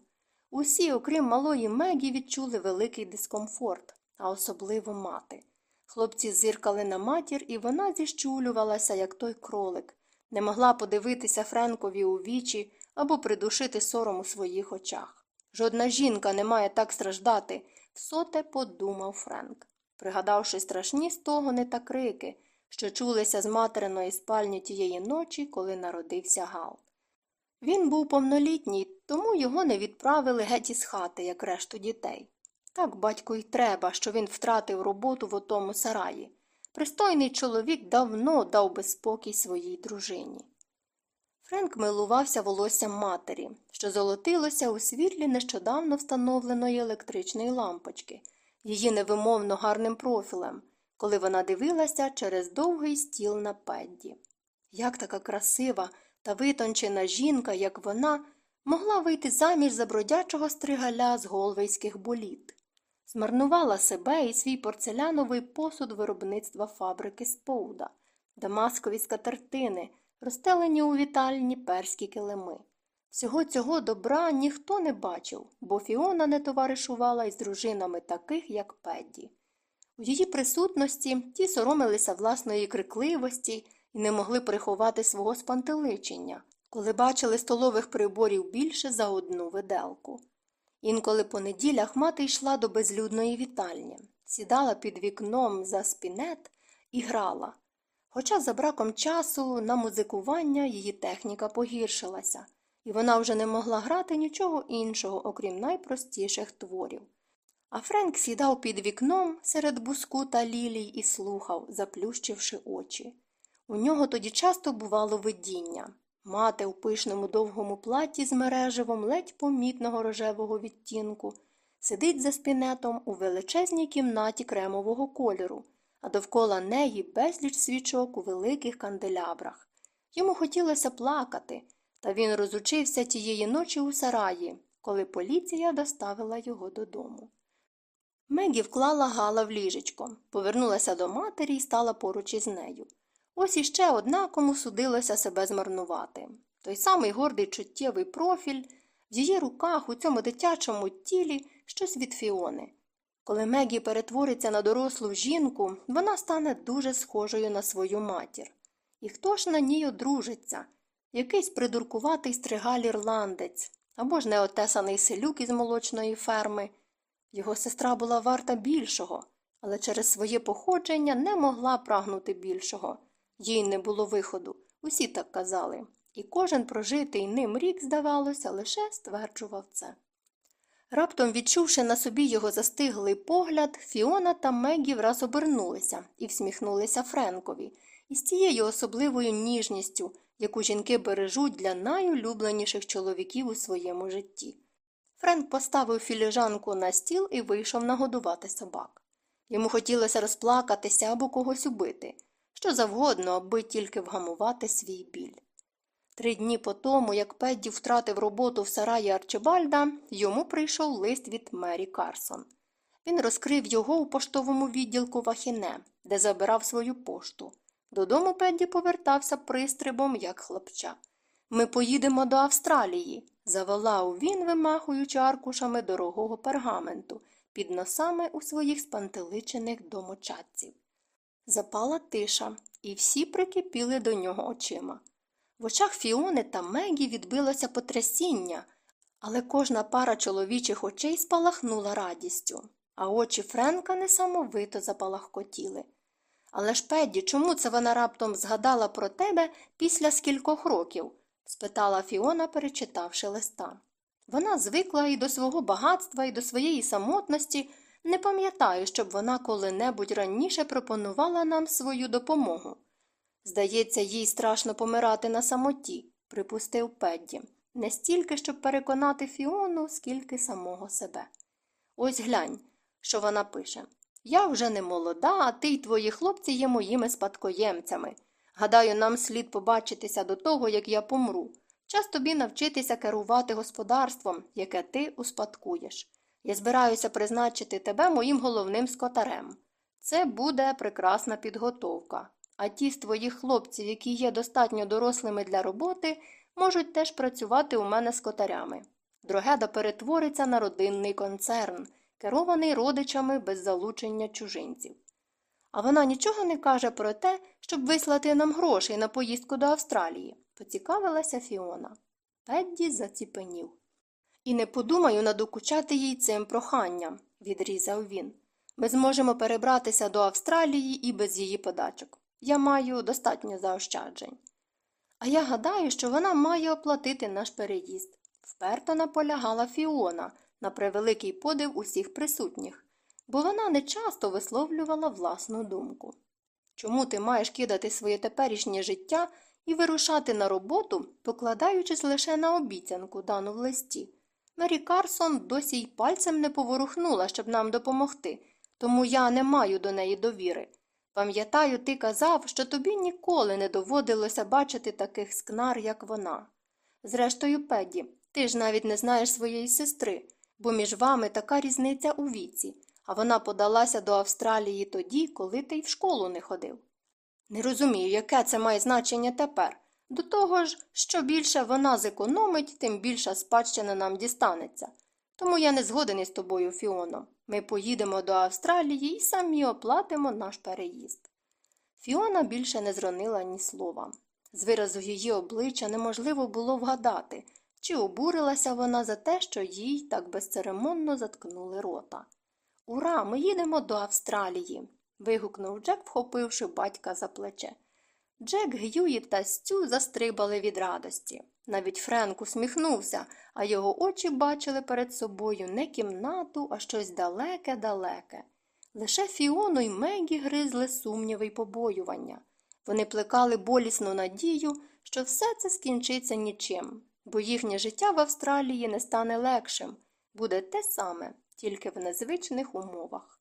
Усі, окрім малої Мегі, відчули великий дискомфорт. а особливо мати. Хлопці зиркали на матір, і вона зіщулювалася, як той кролик, не могла подивитися Френкові у вічі або придушити сором у своїх очах. Жодна жінка не має так страждати, всоте подумав Френк, пригадавши страшні стогони та крики, що чулися з материної спальні тієї ночі, коли народився Гал. Він був повнолітній, тому його не відправили геть із хати, як решту дітей. Так батько й треба, що він втратив роботу в отому сараї. Пристойний чоловік давно дав би спокій своїй дружині. Френк милувався волоссям матері, що золотилося у світлі нещодавно встановленої електричної лампочки, її невимовно гарним профілем, коли вона дивилася через довгий стіл на педді. Як така красива та витончена жінка, як вона, могла вийти заміж за бродячого стригаля з голвейських боліт? Змарнувала себе і свій порцеляновий посуд виробництва фабрики Споуда, дамаскові скатертини, розстелені у вітальні перські килими. Всього цього добра ніхто не бачив, бо Фіона не товаришувала із дружинами таких, як Педді. У її присутності ті соромилися власної крикливості і не могли приховати свого спантеличення, коли бачили столових приборів більше за одну виделку. Інколи по неділях мати йшла до безлюдної вітальні, сідала під вікном за спінет і грала. Хоча за браком часу на музикування її техніка погіршилася, і вона вже не могла грати нічого іншого, окрім найпростіших творів. А Френк сідав під вікном серед буску та лілій і слухав, заплющивши очі. У нього тоді часто бувало видіння. Мати у пишному довгому платі з мереживом ледь помітного рожевого відтінку, сидить за спінетом у величезній кімнаті кремового кольору, а довкола неї безліч свічок у великих канделябрах. Йому хотілося плакати, та він розучився тієї ночі у сараї, коли поліція доставила його додому. Мегі вклала Гала в ліжечко, повернулася до матері і стала поруч із нею. Ось іще одна, кому судилося себе змарнувати. Той самий гордий чуттєвий профіль, в її руках у цьому дитячому тілі щось від фіони. Коли Мегі перетвориться на дорослу жінку, вона стане дуже схожою на свою матір. І хто ж на ній одружиться? Якийсь придуркуватий стригаль ірландець або ж неотесаний селюк із молочної ферми. Його сестра була варта більшого, але через своє походження не могла прагнути більшого. Їй не було виходу, усі так казали, і кожен прожитий ним рік, здавалося, лише стверджував це. Раптом, відчувши на собі його застиглий погляд, Фіона та Мегі враз обернулися і всміхнулися Френкові із тією особливою ніжністю, яку жінки бережуть для найулюбленіших чоловіків у своєму житті. Френк поставив філіжанку на стіл і вийшов нагодувати собак. Йому хотілося розплакатися або когось убити що завгодно, аби тільки вгамувати свій біль. Три дні по тому, як Педді втратив роботу в сараї Арчибальда, йому прийшов лист від Мері Карсон. Він розкрив його у поштовому відділку Вахіне, де забирав свою пошту. Додому Педді повертався пристрибом, як хлопча. Ми поїдемо до Австралії, заволав він, вимахуючи аркушами дорогого пергаменту, під носами у своїх спантеличених домочадців. Запала тиша, і всі прикипіли до нього очима. В очах Фіони та Мегі відбилося потрясіння, але кожна пара чоловічих очей спалахнула радістю, а очі Френка несамовито запалахкотіли. Але ж, Педді, чому це вона раптом згадала про тебе після скількох років? спитала Фіона, перечитавши листа. Вона звикла і до свого багатства, і до своєї самотності. Не пам'ятаю, щоб вона коли-небудь раніше пропонувала нам свою допомогу. Здається, їй страшно помирати на самоті, припустив Педді, не стільки, щоб переконати Фіону, скільки самого себе. Ось глянь, що вона пише. Я вже не молода, а ти й твої хлопці є моїми спадкоємцями. Гадаю, нам слід побачитися до того, як я помру. Час тобі навчитися керувати господарством, яке ти успадкуєш. Я збираюся призначити тебе моїм головним скотарем. Це буде прекрасна підготовка. А ті з твоїх хлопців, які є достатньо дорослими для роботи, можуть теж працювати у мене скотарями. Дрогеда перетвориться на родинний концерн, керований родичами без залучення чужинців. А вона нічого не каже про те, щоб вислати нам грошей на поїздку до Австралії, поцікавилася Фіона. Педді заціпенів. І не подумаю надокучати їй цим проханням, відрізав він. Ми зможемо перебратися до Австралії і без її подачок. Я маю достатньо заощаджень. А я гадаю, що вона має оплатити наш переїзд. Вперто наполягала Фіона на превеликий подив усіх присутніх, бо вона не часто висловлювала власну думку. Чому ти маєш кидати своє теперішнє життя і вирушати на роботу, покладаючись лише на обіцянку, дану в листі? Мері Карсон досі й пальцем не поворухнула, щоб нам допомогти, тому я не маю до неї довіри. Пам'ятаю, ти казав, що тобі ніколи не доводилося бачити таких скнар, як вона. Зрештою, Педі, ти ж навіть не знаєш своєї сестри, бо між вами така різниця у віці, а вона подалася до Австралії тоді, коли ти й в школу не ходив. Не розумію, яке це має значення тепер. До того ж, що більше вона зекономить, тим більша спадщина нам дістанеться. Тому я не згоден із тобою, Фіоно. Ми поїдемо до Австралії і самі оплатимо наш переїзд. Фіона більше не зронила ні слова. З виразу її обличчя неможливо було вгадати, чи обурилася вона за те, що їй так безцеремонно заткнули рота. Ура, ми їдемо до Австралії. вигукнув Джек, вхопивши батька за плече. Джек, Г'юї та Стю застрибали від радості. Навіть Френк усміхнувся, а його очі бачили перед собою не кімнату, а щось далеке-далеке. Лише Фіону й Мегі гризли сумніви й побоювання. Вони плекали болісну надію, що все це скінчиться нічим, бо їхнє життя в Австралії не стане легшим, буде те саме, тільки в незвичних умовах.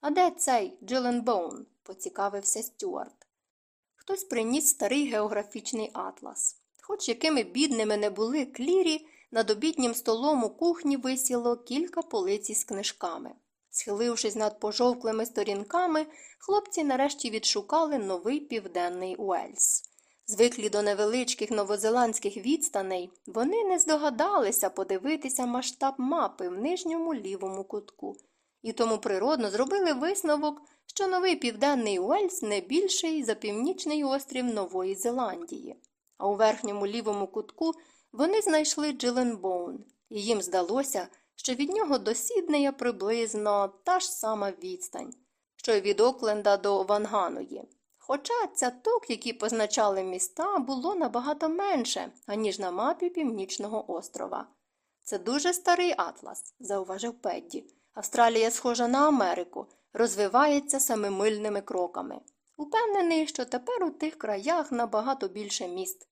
А де цей Джиленбоун? поцікавився Стюарт. Хтось приніс старий географічний атлас. Хоч якими бідними не були клірі, над обіднім столом у кухні висіло кілька полиці з книжками. Схилившись над пожовклими сторінками, хлопці нарешті відшукали новий південний Уельс. Звиклі до невеличких новозеландських відстаней, вони не здогадалися подивитися масштаб мапи в нижньому лівому кутку, і тому природно зробили висновок, що новий південний Уельс не більший за північний острів Нової Зеландії. А у верхньому лівому кутку вони знайшли Джиленбоун, і їм здалося, що від нього до Сіднея приблизно та ж сама відстань, що й від Окленда до Ванганої. Хоча цяток, які позначали міста, було набагато менше, аніж на мапі Північного острова. Це дуже старий атлас, зауважив Педді. Австралія схожа на Америку, розвивається самимильними кроками. Упевнений, що тепер у тих краях набагато більше міст.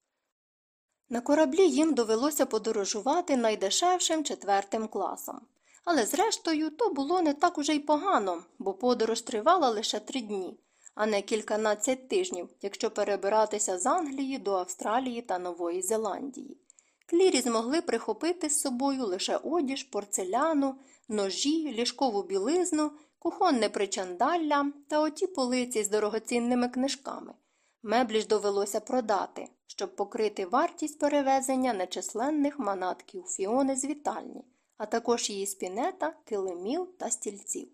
На кораблі їм довелося подорожувати найдешевшим четвертим класом. Але, зрештою, то було не так уже й погано, бо подорож тривала лише три дні, а не кільканадцять тижнів, якщо перебиратися з Англії до Австралії та Нової Зеландії. Клірі змогли прихопити з собою лише одіж, порцеляну, ножі, ліжкову білизну, кухонне причандалля та оті полиці з дорогоцінними книжками. Меблі ж довелося продати, щоб покрити вартість перевезення нечисленних манатків фіони з вітальні, а також її спінета, килимів та стільців.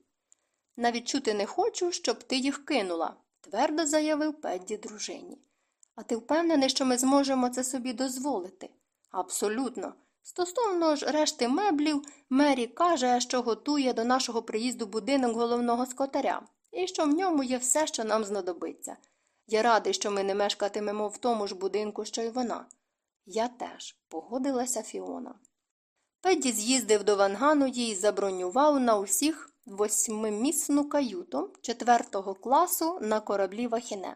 Навіть чути не хочу, щоб ти їх кинула, твердо заявив Педді дружині. А ти впевнений, що ми зможемо це собі дозволити? Абсолютно. Стосовно ж решти меблів, Мері каже, що готує до нашого приїзду будинок головного скотаря, і що в ньому є все, що нам знадобиться. Я радий, що ми не мешкатимемо в тому ж будинку, що й вона. Я теж, погодилася Фіона. Педді з'їздив до Ванганої і забронював на усіх восьмимісну каюту четвертого класу на кораблі Вахіне.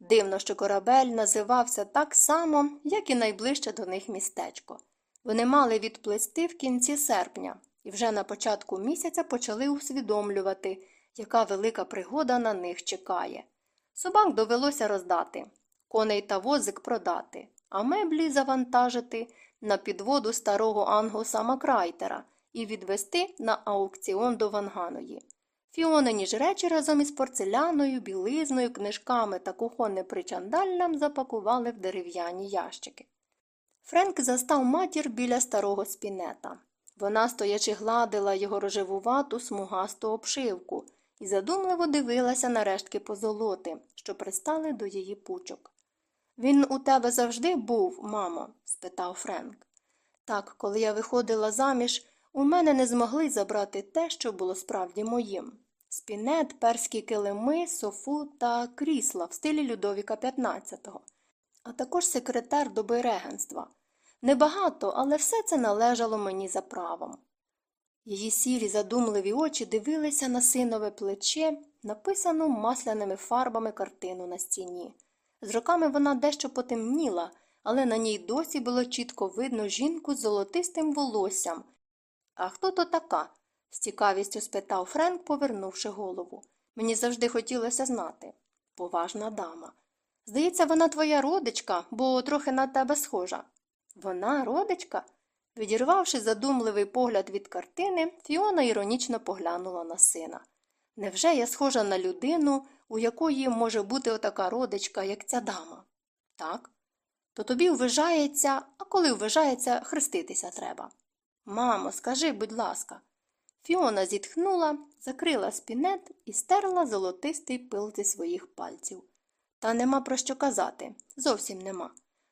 Дивно, що корабель називався так само, як і найближче до них містечко. Вони мали відплисти в кінці серпня і вже на початку місяця почали усвідомлювати, яка велика пригода на них чекає. Собак довелося роздати, коней та возик продати, а меблі завантажити на підводу старого ангуса Макрайтера і відвести на аукціон до Ванганої. Фіонині ж речі разом із порцеляною, білизною, книжками та кухонним причандаллям запакували в дерев'яні ящики. Френк застав матір біля старого спінета. Вона, стоячи, гладила його рожевувату смугасту обшивку і задумливо дивилася на рештки позолоти, що пристали до її пучок. Він у тебе завжди був, мамо? спитав Френк. Так, коли я виходила заміж, у мене не змогли забрати те, що було справді моїм. Спінет, перські килими, софу та крісла в стилі Людовіка XV, а також секретар доби регенства. Небагато, але все це належало мені за правом. Її сірі задумливі очі дивилися на синове плече, написану масляними фарбами картину на стіні. З роками вона дещо потемніла, але на ній досі було чітко видно жінку з золотистим волоссям. А хто то така? з цікавістю спитав Френк, повернувши голову. Мені завжди хотілося знати. Поважна дама. Здається, вона твоя родичка, бо трохи на тебе схожа. Вона родичка? Відірвавши задумливий погляд від картини, Фіона іронічно поглянула на сина. Невже я схожа на людину, у якої може бути отака родичка, як ця дама? Так. То тобі вважається, а коли вважається, хреститися треба. Мамо, скажи, будь ласка. Фіона зітхнула, закрила спінет і стерла золотистий пил зі своїх пальців. Та нема про що казати, зовсім нема.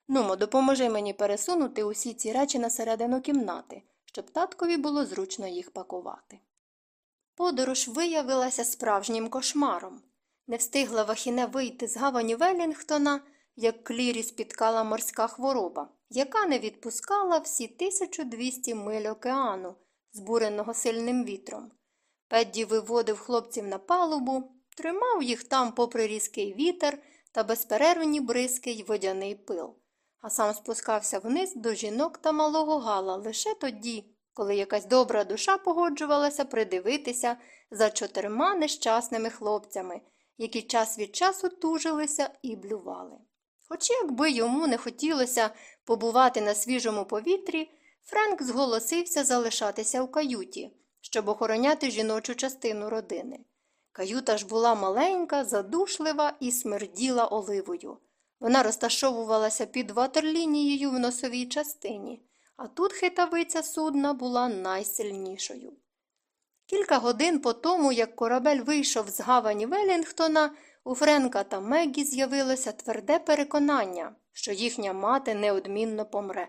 Нумо, допоможи мені пересунути усі ці речі на середину кімнати, щоб таткові було зручно їх пакувати. Подорож виявилася справжнім кошмаром. Не встигла Вахіне вийти з гавані Велінгтона, як клірі спіткала морська хвороба, яка не відпускала всі 1200 миль океану, збуреного сильним вітром. Педді виводив хлопців на палубу, тримав їх там попри різкий вітер та безперервні бризки й водяний пил, а сам спускався вниз до жінок та малого гала лише тоді, коли якась добра душа погоджувалася придивитися за чотирма нещасними хлопцями, які час від часу тужилися і блювали. Хоч якби йому не хотілося побувати на свіжому повітрі, Френк зголосився залишатися у каюті, щоб охороняти жіночу частину родини. Каюта ж була маленька, задушлива і смерділа оливою. Вона розташовувалася під ватерлінією в носовій частині, а тут хитавиця судна була найсильнішою. Кілька годин по тому, як корабель вийшов з гавані Велінгтона, у Френка та Мегі з'явилося тверде переконання, що їхня мати неодмінно помре.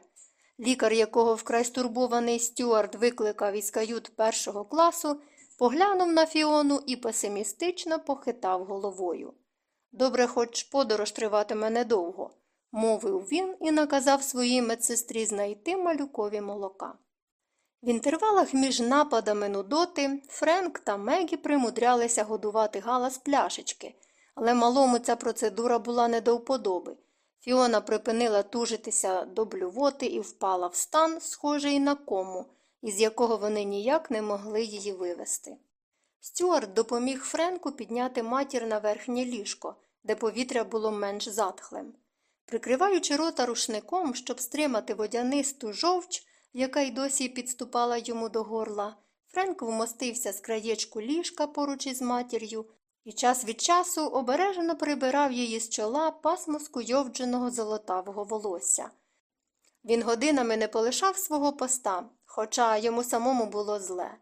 Лікар, якого вкрай стурбований Стюарт викликав із кают першого класу, поглянув на Фіону і песимістично похитав головою. Добре, хоч подорож триватиме недовго, мовив він і наказав своїй медсестрі знайти малюкові молока. В інтервалах між нападами нудоти Френк та Мегі примудрялися годувати гала з пляшечки, але малому ця процедура була не до вподоби. Фіона припинила тужитися до блювоти і впала в стан, схожий на кому, із якого вони ніяк не могли її вивести. Стюарт допоміг Френку підняти матір на верхнє ліжко, де повітря було менш затхлим. Прикриваючи рота рушником, щоб стримати водянисту жовч, яка й досі підступала йому до горла, Френк вмостився з краєчку ліжка поруч із матір'ю і час від часу обережно прибирав її з чола пасмо скуйовдженого золотавого волосся. Він годинами не полишав свого поста, хоча йому самому було зле.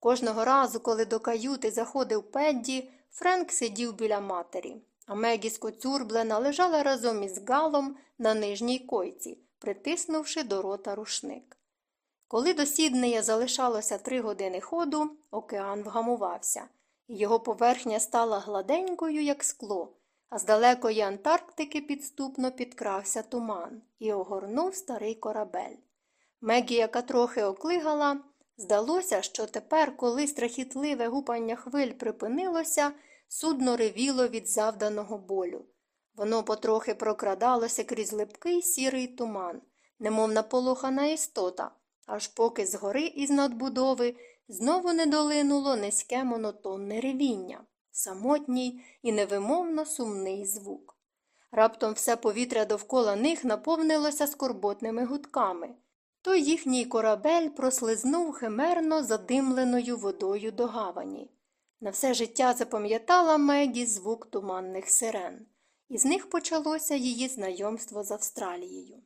Кожного разу, коли до каюти заходив Педді, Френк сидів біля матері, а Мегі скоцюрблена лежала разом із Галом на нижній койці, притиснувши до рота рушник. Коли до Сіднея залишалося три години ходу, океан вгамувався, його поверхня стала гладенькою, як скло, а з далекої Антарктики підступно підкрався туман і огорнув старий корабель. Мегі, яка трохи оклигала, здалося, що тепер, коли страхітливе гупання хвиль припинилося, судно ревіло від завданого болю. Воно потрохи прокрадалося крізь липкий сірий туман, немов наполохана істота, аж поки згори із надбудови знову не долинуло низьке монотонне ревіння, самотній і невимовно сумний звук. Раптом все повітря довкола них наповнилося скорботними гудками. То їхній корабель прослизнув химерно задимленою водою до гавані. На все життя запам'ятала Мегі звук туманних сирен, і з них почалося її знайомство з Австралією.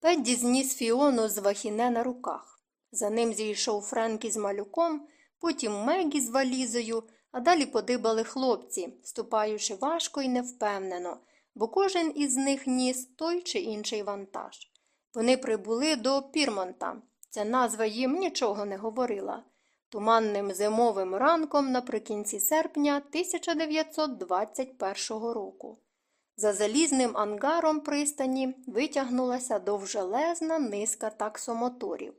Педді зніс Фіону з Вахіне на руках. За ним зійшов Френк із малюком, потім Мегі з валізою, а далі подибали хлопці, ступаючи важко і невпевнено, бо кожен із них ніс той чи інший вантаж. Вони прибули до Пірмонта. Ця назва їм нічого не говорила. Туманним зимовим ранком наприкінці серпня 1921 року. За залізним ангаром пристані витягнулася довжелезна низка таксомоторів.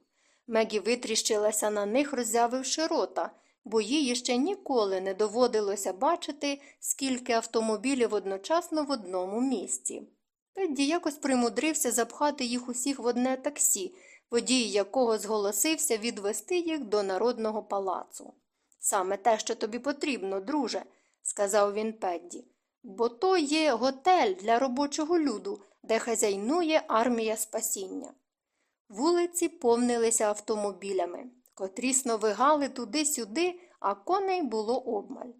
Мегі витріщилася на них, роззявивши рота, бо їй ще ніколи не доводилося бачити, скільки автомобілів одночасно в одному місці. Педді якось примудрився запхати їх усіх в одне таксі, водій якого зголосився відвести їх до народного палацу. Саме те, що тобі потрібно, друже, сказав він Педді, бо то є готель для робочого люду, де хазяйнує армія спасіння. Вулиці повнилися автомобілями, котрі сновигали туди-сюди, а коней було обмаль.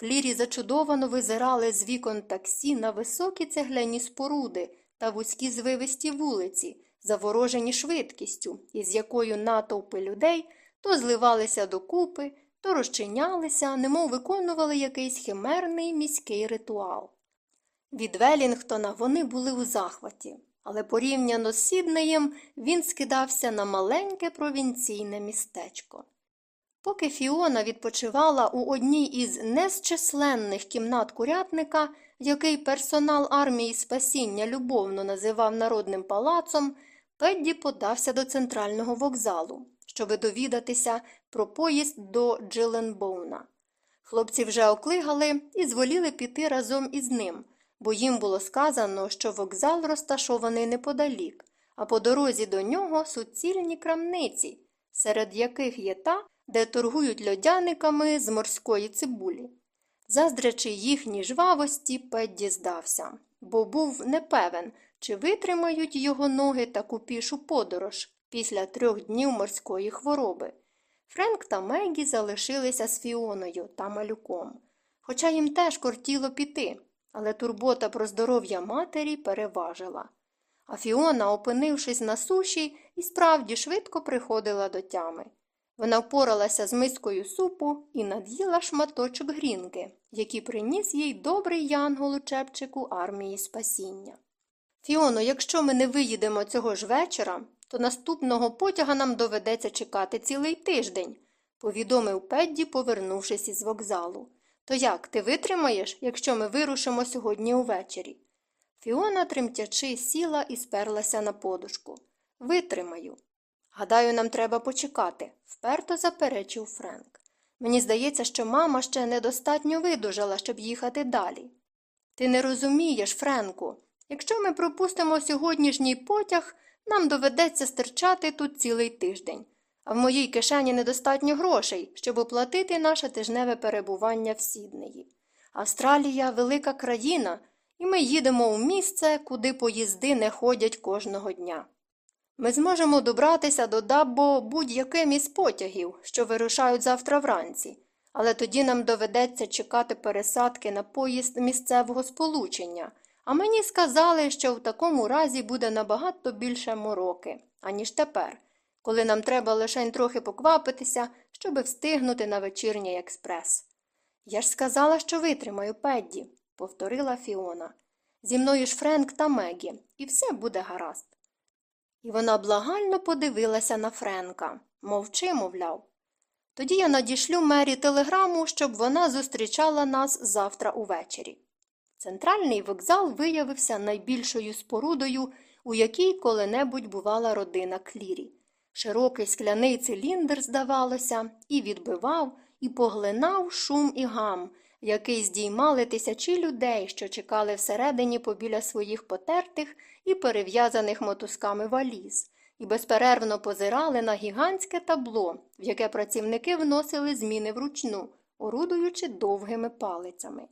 Клірі зачудовано визирали з вікон таксі на високі цегляні споруди та вузькі звивисті вулиці, заворожені швидкістю, із якою натовпи людей то зливалися докупи, то розчинялися, немов виконували якийсь химерний міський ритуал. Від Велінгтона вони були у захваті, але порівняно з Сіднеєм він скидався на маленьке провінційне містечко. Поки Фіона відпочивала у одній із незчисленних кімнат курятника, який персонал армії спасіння любовно називав народним палацом, Педді подався до центрального вокзалу, щоби довідатися про поїзд до Джиленбоуна. Хлопці вже оклигали і зволіли піти разом із ним, бо їм було сказано, що вокзал розташований неподалік, а по дорозі до нього суцільні крамниці, серед яких є та, де торгують льодяниками з морської цибулі. Заздрячи їхній жвавості, Педді здався, бо був непевен, чи витримають його ноги таку пішу подорож після трьох днів морської хвороби. Френк та Мегі залишилися з Фіоною та малюком, хоча їм теж кортіло піти, але турбота про здоров'я матері переважила. А Фіона, опинившись на суші, і справді швидко приходила до тями. Вона впоралася з мискою супу і над'їла шматочок грінки, який приніс їй добрий янгол чепчику армії спасіння. Фіоно, якщо ми не виїдемо цього ж вечора, то наступного потяга нам доведеться чекати цілий тиждень, повідомив Педді, повернувшись із вокзалу. То як, ти витримаєш, якщо ми вирушимо сьогодні увечері? Фіона, тремтячи, сіла і сперлася на подушку. Витримаю. Гадаю, нам треба почекати, вперто заперечив Френк. Мені здається, що мама ще недостатньо видужала, щоб їхати далі. Ти не розумієш, Френку, якщо ми пропустимо сьогоднішній потяг, нам доведеться стирчати тут цілий тиждень, а в моїй кишені недостатньо грошей, щоб оплатити наше тижневе перебування в Сіднеї. Австралія велика країна, і ми їдемо у місце, куди поїзди не ходять кожного дня. Ми зможемо добратися до Даббо будь-яким із потягів, що вирушають завтра вранці, але тоді нам доведеться чекати пересадки на поїзд місцевого сполучення, а мені сказали, що в такому разі буде набагато більше мороки, аніж тепер, коли нам треба лише трохи поквапитися, щоби встигнути на вечірній експрес. Я ж сказала, що витримаю Педді, повторила Фіона. Зі мною ж Френк та Мегі, і все буде гаразд. І вона благально подивилася на Френка. Мовчи, мовляв. Тоді я надішлю мері телеграму, щоб вона зустрічала нас завтра увечері. Центральний вокзал виявився найбільшою спорудою, у якій коли-небудь бувала родина Клірі. Широкий скляний циліндр, здавалося, і відбивав, і поглинав шум і гам, який здіймали тисячі людей, що чекали всередині побіля своїх потертих і перев'язаних мотузками валіз, і безперервно позирали на гігантське табло, в яке працівники вносили зміни вручну, орудуючи довгими палицями.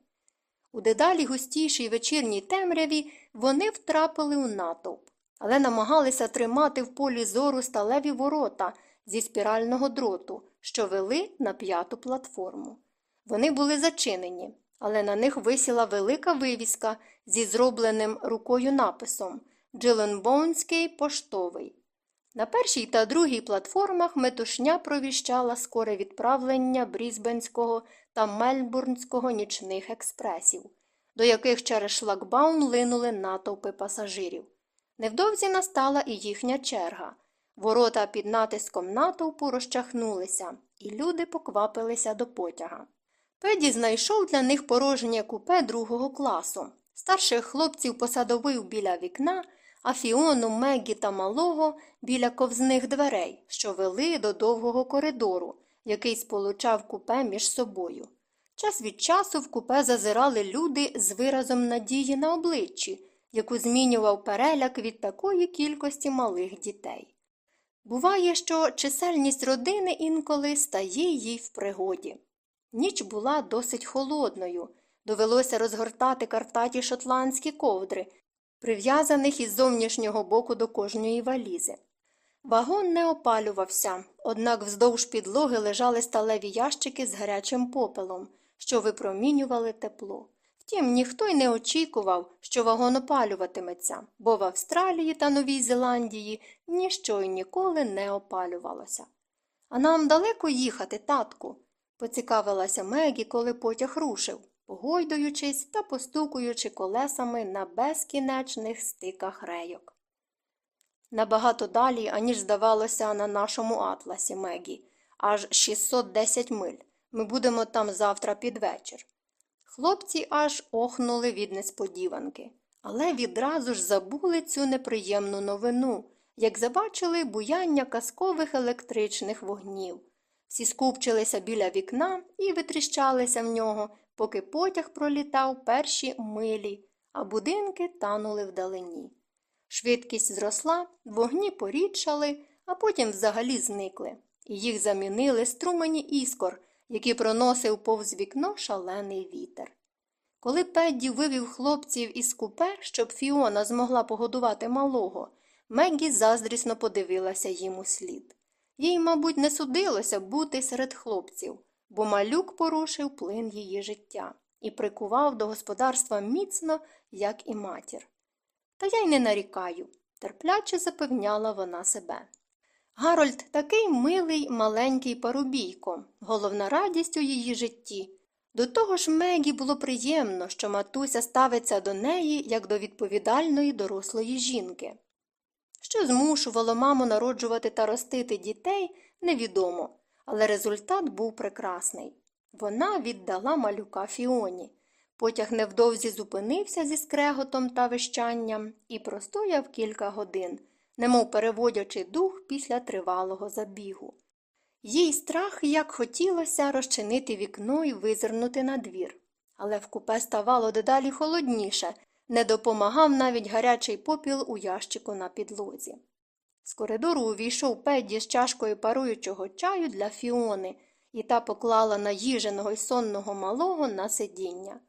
У дедалі густішій вечірній темряві вони втрапили у натовп, але намагалися тримати в полі зору сталеві ворота зі спірального дроту, що вели на п'яту платформу. Вони були зачинені, але на них висіла велика вивіска зі зробленим рукою написом Джиленбоунський поштовий. На першій та другій платформах метушня провіщала скоре відправлення Брізбенського та Мельбурнського нічних експресів, до яких через шлагбаум линули натовпи пасажирів. Невдовзі настала і їхня черга. Ворота під натиском натовпу розчахнулися, і люди поквапилися до потяга. Педі знайшов для них порожнє купе другого класу. Старших хлопців посадовив біля вікна, а Фіону, Мегі та малого біля ковзних дверей, що вели до довгого коридору, який сполучав купе між собою. Час від часу в купе зазирали люди з виразом надії на обличчі, яку змінював переляк від такої кількості малих дітей. Буває, що чисельність родини інколи стає їй в пригоді. Ніч була досить холодною, довелося розгортати картаті шотландські ковдри, прив'язаних із зовнішнього боку до кожної валізи. Вагон не опалювався, однак вздовж підлоги лежали сталеві ящики з гарячим попелом, що випромінювали тепло. Втім, ніхто й не очікував, що вагон опалюватиметься, бо в Австралії та Новій Зеландії ніщо й ніколи не опалювалося. А нам далеко їхати, татку? Поцікавилася Мегі, коли потяг рушив, погойдуючись та постукуючи колесами на безкінечних стиках рейок. Набагато далі, аніж здавалося на нашому атласі Мегі, аж 610 миль. Ми будемо там завтра під вечір. Хлопці аж охнули від несподіванки, але відразу ж забули цю неприємну новину, як забачили буяння казкових електричних вогнів. Всі скупчилися біля вікна і витріщалися в нього, поки потяг пролітав перші милі, а будинки танули вдалині. Швидкість зросла, вогні порідшали, а потім взагалі зникли, і їх замінили струмені іскор, які проносив повз вікно шалений вітер. Коли Педді вивів хлопців із купе, щоб Фіона змогла погодувати малого, Меггі заздрісно подивилася їм у слід. Їй, мабуть, не судилося бути серед хлопців, бо малюк порушив плин її життя і прикував до господарства міцно, як і матір. Та я й не нарікаю, терпляче запевняла вона себе. Гарольд такий милий маленький парубійко, головна радість у її житті. До того ж Мегі було приємно, що матуся ставиться до неї як до відповідальної дорослої жінки. Що змушувало маму народжувати та ростити дітей, невідомо, але результат був прекрасний. Вона віддала малюка Фіоні. Потяг невдовзі зупинився зі скреготом та вищанням і простояв кілька годин, немов переводячи дух після тривалого забігу. Їй страх як хотілося розчинити вікно і визирнути на двір. Але в купе ставало дедалі холодніше, не допомагав навіть гарячий попіл у ящику на підлозі. З коридору увійшов Педді з чашкою паруючого чаю для Фіони, і та поклала наїженого й сонного малого на сидіння.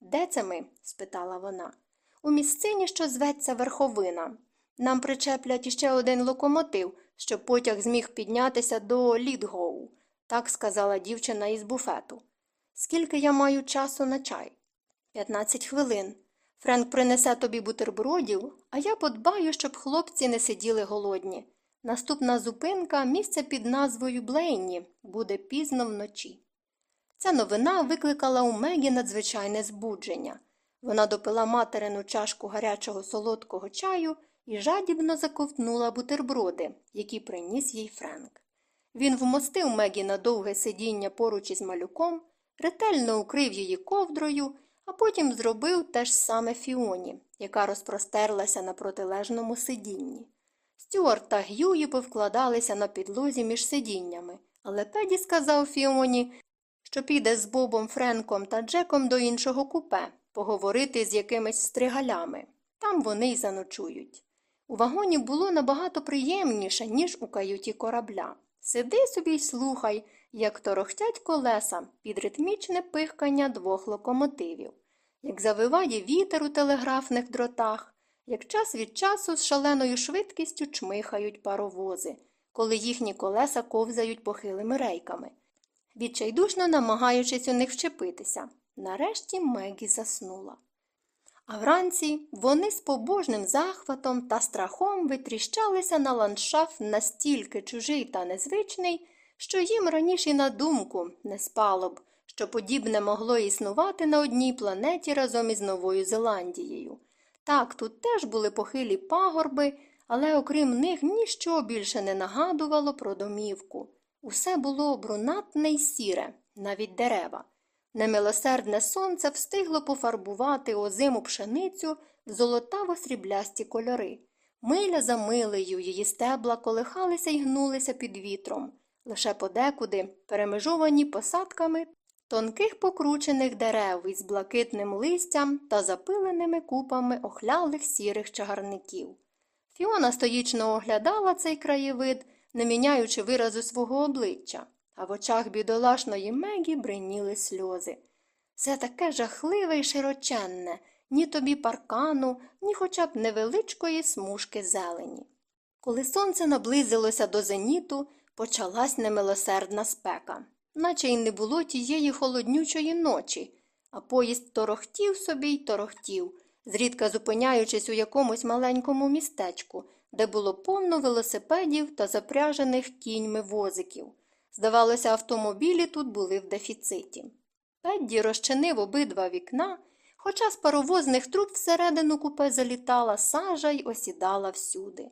Де це ми? спитала вона. У місцині, що зветься верховина. Нам причеплять іще один локомотив, щоб потяг зміг піднятися до Лідгоу, так сказала дівчина із буфету. Скільки я маю часу на чай? П'ятнадцять хвилин. Френк принесе тобі бутербродів, а я подбаю, щоб хлопці не сиділи голодні. Наступна зупинка місце під назвою Блейні буде пізно вночі. Ця новина викликала у Мегі надзвичайне збудження. Вона допила материну чашку гарячого солодкого чаю і жадібно заковтнула бутерброди, які приніс їй Френк. Він вмостив Мегі на довге сидіння поруч із малюком, ретельно укрив її ковдрою, а потім зробив те ж саме Фіоні, яка розпростерлася на протилежному сидінні. Стюарт та Г'юї повкладалися на підлозі між сидіннями, але Педі сказав Фіоні, що піде з Бобом Френком та Джеком до іншого купе поговорити з якимись стригалями. Там вони й заночують. У вагоні було набагато приємніше, ніж у каюті корабля. Сиди собі й слухай, як торохтять колеса під ритмічне пихкання двох локомотивів, як завиває вітер у телеграфних дротах, як час від часу з шаленою швидкістю чмихають паровози, коли їхні колеса ковзають похилими рейками, відчайдушно намагаючись у них вчепитися. Нарешті Мегі заснула. А вранці вони з побожним захватом та страхом витріщалися на ландшафт настільки чужий та незвичний, що їм раніше на думку не спало б, що подібне могло існувати на одній планеті разом із Новою Зеландією. Так, тут теж були похилі пагорби, але окрім них ніщо більше не нагадувало про домівку. Усе було брунатне й сіре, навіть дерева. Немилосердне сонце встигло пофарбувати озиму пшеницю в золотаво сріблясті кольори. Миля за милею її стебла колихалися й гнулися під вітром, лише подекуди, перемежовані посадками тонких покручених дерев із блакитним листям та запиленими купами охлялих сірих чагарників. Фіона стоїчно оглядала цей краєвид, не міняючи виразу свого обличчя, а в очах бідолашної Мегі бриніли сльози. Це таке жахливе і широченне, ні тобі паркану, ні хоча б невеличкої смужки зелені. Коли сонце наблизилося до зеніту, почалась немилосердна спека, наче й не було тієї холоднючої ночі, а поїзд торохтів собі й торохтів, зрідка зупиняючись у якомусь маленькому містечку, де було повно велосипедів та запряжених кіньми возиків. Здавалося, автомобілі тут були в дефіциті. Педді розчинив обидва вікна, хоча з паровозних труб всередину купе залітала сажа й осідала всюди.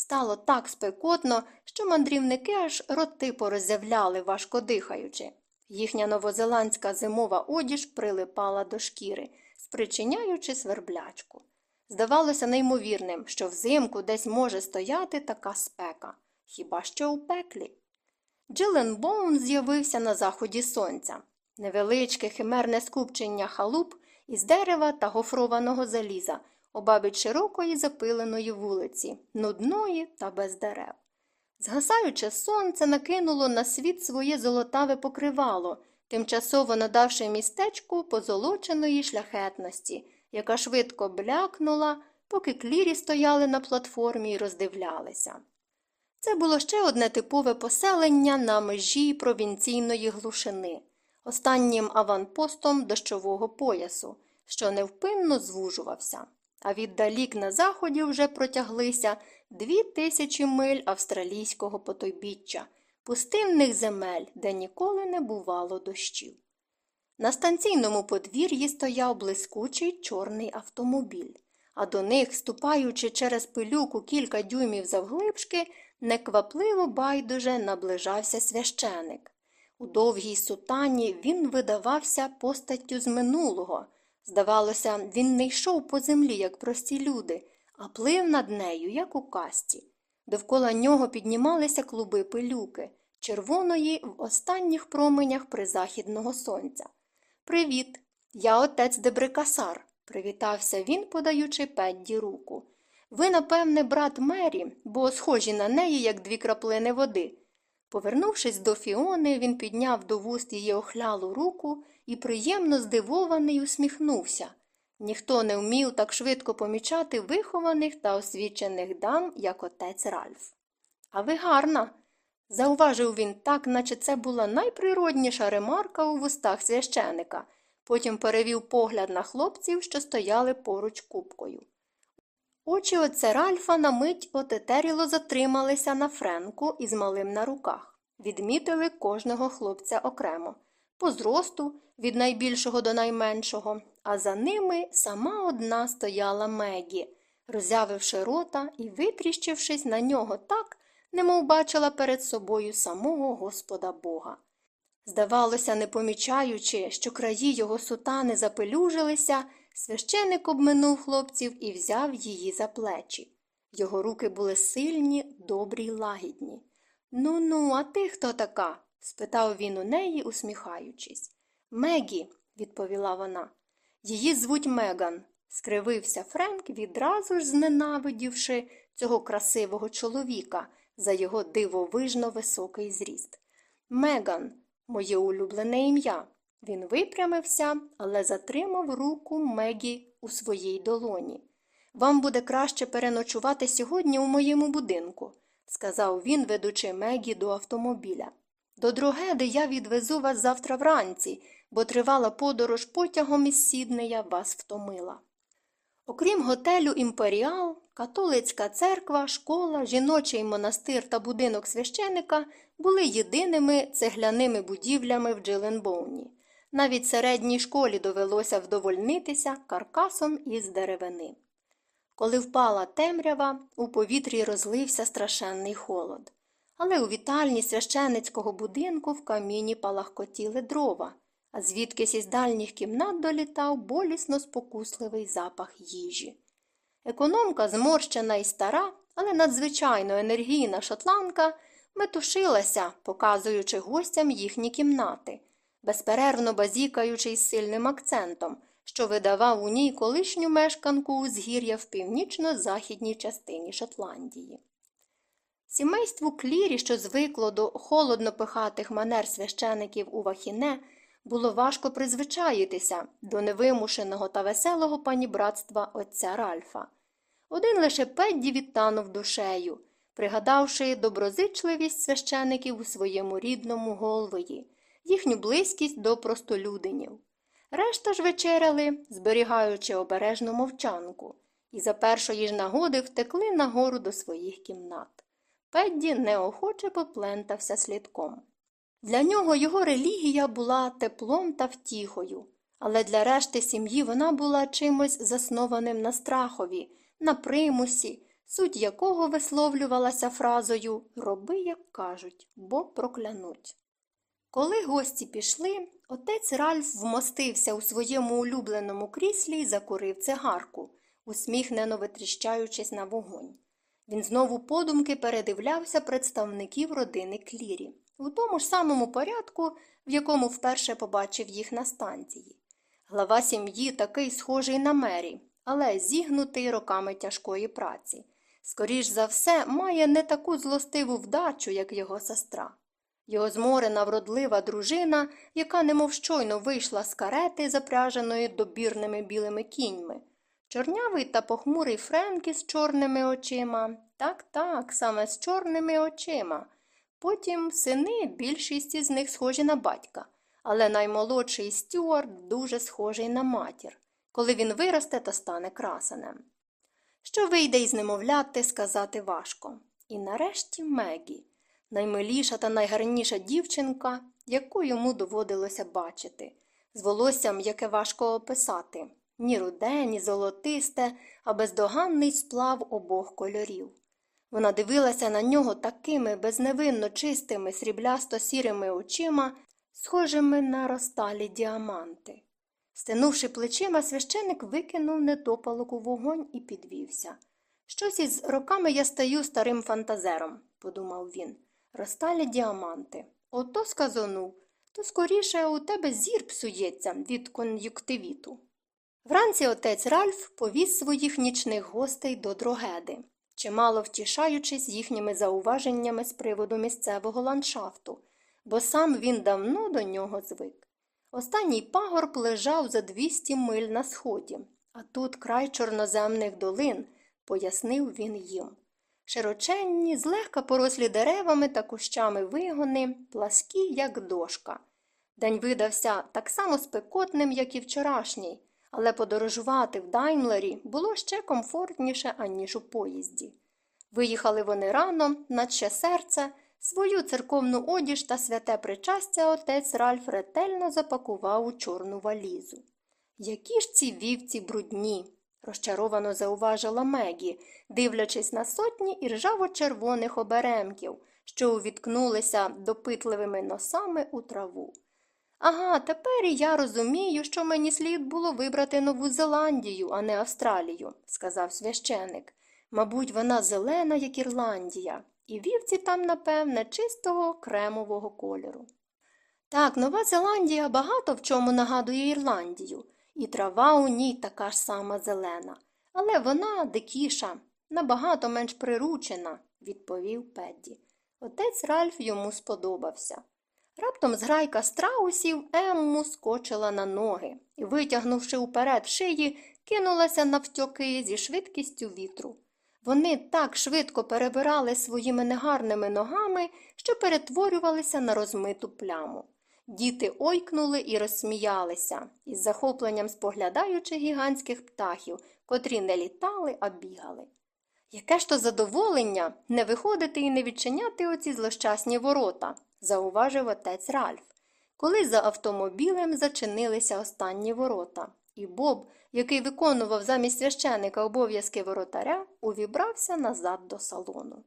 Стало так спекотно, що мандрівники аж роти пороззявляли, важко дихаючи. Їхня новозеландська зимова одіж прилипала до шкіри, спричиняючи сверблячку. Здавалося неймовірним, що взимку десь може стояти така спека, хіба що у пеклі. Джилленбоун з'явився на заході сонця. Невеличке химерне скупчення халуп із дерева та гофрованого заліза, обабіч широкої запиленої вулиці, нудної та без дерев. Згасаюче сонце накинуло на світ своє золотаве покривало, тимчасово надавши містечку позолоченої шляхетності, яка швидко блякнула, поки клірі стояли на платформі і роздивлялися. Це було ще одне типове поселення на межі провінційної глушини, останнім аванпостом дощового поясу, що невпинно звужувався, а віддалік на заході вже протяглися дві тисячі миль австралійського потойбіччя, пустинних земель, де ніколи не бувало дощів. На станційному подвір'ї стояв блискучий чорний автомобіль, а до них, ступаючи через пилюку кілька дюймів завглибшки, неквапливо байдуже наближався священик. У довгій сутані він видавався постаттю з минулого. Здавалося, він не йшов по землі, як прості люди, а плив над нею, як у касті. Довкола нього піднімалися клуби пилюки, червоної в останніх променях призахідного сонця. Привіт, я отець Дебрикасар, привітався він, подаючи Педді руку. Ви, напевне, брат Мері, бо схожі на неї, як дві краплини води. Повернувшись до Фіони, він підняв до вуст її охлялу руку і приємно здивований усміхнувся. Ніхто не вмів так швидко помічати вихованих та освічених дам, як отець Ральф. А ви гарна, зауважив він так, наче це була найприродніша ремарка у вустах священика. Потім перевів погляд на хлопців, що стояли поруч купкою. Очі отця Ральфа на мить отетеріло затрималися на Френку із малим на руках. Відмітили кожного хлопця окремо, по зросту, від найбільшого до найменшого, а за ними сама одна стояла Мегі, роззявивши рота і витріщившись на нього так, немов бачила перед собою самого Господа Бога. Здавалося, не помічаючи, що краї його сутани запелюжилися, священик обминув хлопців і взяв її за плечі. Його руки були сильні, добрі й лагідні. Ну ну, а ти хто така? спитав він у неї, усміхаючись. Мегі, відповіла вона. Її звуть Меган, скривився Френк, відразу ж зненавидівши цього красивого чоловіка за його дивовижно високий зріст. Меган, моє улюблене ім'я. Він випрямився, але затримав руку Мегі у своїй долоні. Вам буде краще переночувати сьогодні у моєму будинку, сказав він, ведучи Мегі до автомобіля. До Другеди я відвезу вас завтра вранці, бо тривала подорож потягом із Сіднея вас втомила. Окрім готелю Імперіал, католицька церква, школа, жіночий монастир та будинок священика були єдиними цегляними будівлями в Джиленбоуні. Навіть середній школі довелося вдовольнитися каркасом із деревини. Коли впала темрява, у повітрі розлився страшенний холод. Але у вітальні священицького будинку в каміні палахкотіли дрова, а звідкись із дальніх кімнат долітав болісно спокусливий запах їжі. Економка, зморщена і стара, але надзвичайно енергійна шотландка, метушилася, показуючи гостям їхні кімнати, безперервно базікаючи із сильним акцентом, що видавав у ній колишню мешканку узгір'я в північно-західній частині Шотландії. Сімейству клірі, що звикло до холодно пихатих манер священиків у Вахіне, було важко призвичаїтися до невимушеного та веселого панібратства отця Ральфа. Один лише Педді відтанув душею, пригадавши доброзичливість священиків у своєму рідному Голвої, їхню близькість до простолюдинів. Решта ж вечеряли, зберігаючи обережну мовчанку, і за першої ж нагоди втекли нагору до своїх кімнат. Педді неохоче поплентався слідком. Для нього його релігія була теплом та втіхою, але для решти сім'ї вона була чимось заснованим на страхові, на примусі, суть якого висловлювалася фразою Роби, як кажуть, бо проклянуть. Коли гості пішли, отець Ральф вмостився у своєму улюбленому кріслі і закурив цигарку, усміхнено витріщаючись на вогонь. Він знову подумки передивлявся представників родини Клірі, у тому ж самому порядку, в якому вперше побачив їх на станції. Глава сім'ї такий схожий на мері, але зігнутий роками тяжкої праці. Скоріш за все, має не таку злостиву вдачу, як його сестра. Його зморена вродлива дружина, яка немов щойно вийшла з карети, запряженої добірними білими кіньми. Чорнявий та похмурий Френкі з чорними очима. Так, так, саме з чорними очима. Потім сини, більшість із них схожі на батька, але наймолодший Стюарт дуже схожий на матір, коли він виросте та стане красенем. Що вийде із немовляти, сказати важко. І нарешті Мегі, наймиліша та найгарніша дівчинка, яку йому доводилося бачити, з волоссям, яке важко описати, ні руде, ні золотисте, а бездоганний сплав обох кольорів. Вона дивилася на нього такими безневинно чистими сріблясто сірими очима, схожими на розталі діаманти. Стенувши плечима, священик викинув недопалок у вогонь і підвівся. Щось із роками я стаю старим фантазером, подумав він. Розталі діаманти. Ото сказонув, то скоріше у тебе зір псується від кон'юктивіту. Вранці отець Ральф повіз своїх нічних гостей до дрогеди, чимало втішаючись їхніми зауваженнями з приводу місцевого ландшафту, бо сам він давно до нього звик. Останній пагорб лежав за 200 миль на сході, а тут край чорноземних долин, пояснив він їм. Широченні, злегка порослі деревами та кущами вигони, пласкі, як дошка. День видався так само спекотним, як і вчорашній, але подорожувати в Даймлері було ще комфортніше, аніж у поїзді. Виїхали вони рано, наче серце, свою церковну одіж та святе причастя отець Ральф ретельно запакував у чорну валізу. Які ж ці вівці брудні, розчаровано зауважила Мегі, дивлячись на сотні іржаво-червоних оберемків, що увіткнулися допитливими носами у траву. Ага, тепер і я розумію, що мені слід було вибрати Нову Зеландію, а не Австралію, сказав священик. Мабуть, вона зелена, як Ірландія, і вівці там, напевне, чистого кремового кольору. Так, Нова Зеландія багато в чому нагадує Ірландію, і трава у ній така ж сама зелена, але вона дикіша, набагато менш приручена, відповів Педді. Отець Ральф йому сподобався. Раптом зграйка страусів Емму скочила на ноги і, витягнувши уперед шиї, кинулася навтьоки зі швидкістю вітру. Вони так швидко перебирали своїми негарними ногами, що перетворювалися на розмиту пляму. Діти ойкнули і розсміялися, із захопленням споглядаючи гігантських птахів, котрі не літали, а бігали. Яке ж то задоволення не виходити і не відчиняти оці злощасні ворота, зауважив отець Ральф, коли за автомобілем зачинилися останні ворота, і Боб, який виконував замість священика обов'язки воротаря, увібрався назад до салону.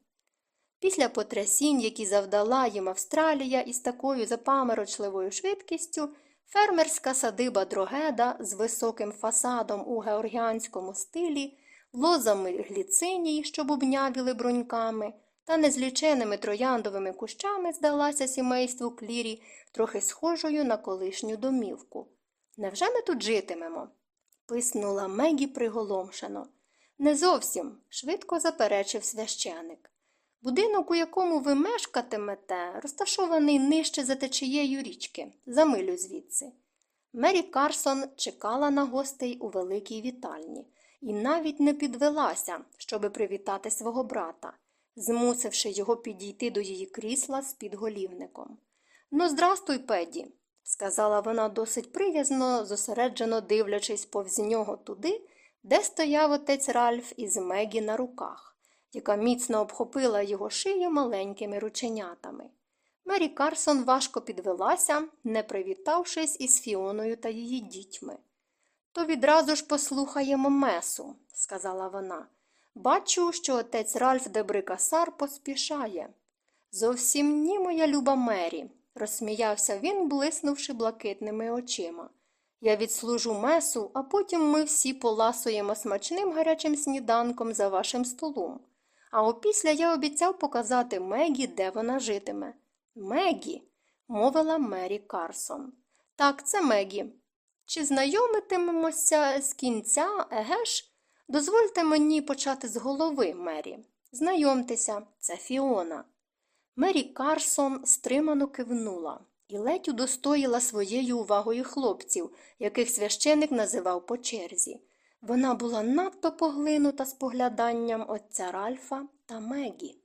Після потрясінь, які завдала їм Австралія із такою запаморочливою швидкістю, фермерська садиба Дрогеда з високим фасадом у георгіанському стилі, лозами гліциній, що бубнявіли бруньками, та незліченими трояндовими кущами здалася сімейству клірі трохи схожою на колишню домівку. Невже ми тут житимемо? писнула Мегі приголомшено. Не зовсім, швидко заперечив священик. Будинок, у якому ви мешкатимете, розташований нижче за течією річки, за милю звідси. Мері Карсон чекала на гостей у великій вітальні і навіть не підвелася, щоби привітати свого брата, змусивши його підійти до її крісла з підголівником. Ну, здрастуй, Педі, сказала вона досить приязно, зосереджено дивлячись повз нього туди, де стояв отець Ральф із Мегі на руках яка міцно обхопила його шию маленькими рученятами. Мері Карсон важко підвелася, не привітавшись із Фіоною та її дітьми. То відразу ж послухаємо месу, сказала вона. Бачу, що отець Ральф де Брикасар поспішає. Зовсім ні, моя люба Мері, розсміявся він, блиснувши блакитними очима. Я відслужу месу, а потім ми всі поласуємо смачним гарячим сніданком за вашим столом. А опісля я обіцяв показати Мегі, де вона житиме. Мегі, мовила Мері Карсон. Так, це Мегі. Чи знайомитимемося з кінця, еге ж? Дозвольте мені почати з голови, Мері. Знайомтеся, це Фіона. Мері Карсон стримано кивнула і ледь удостоїла своєю увагою хлопців, яких священик називав по черзі. Вона була надто поглинута спогляданням отця Ральфа та Мегі.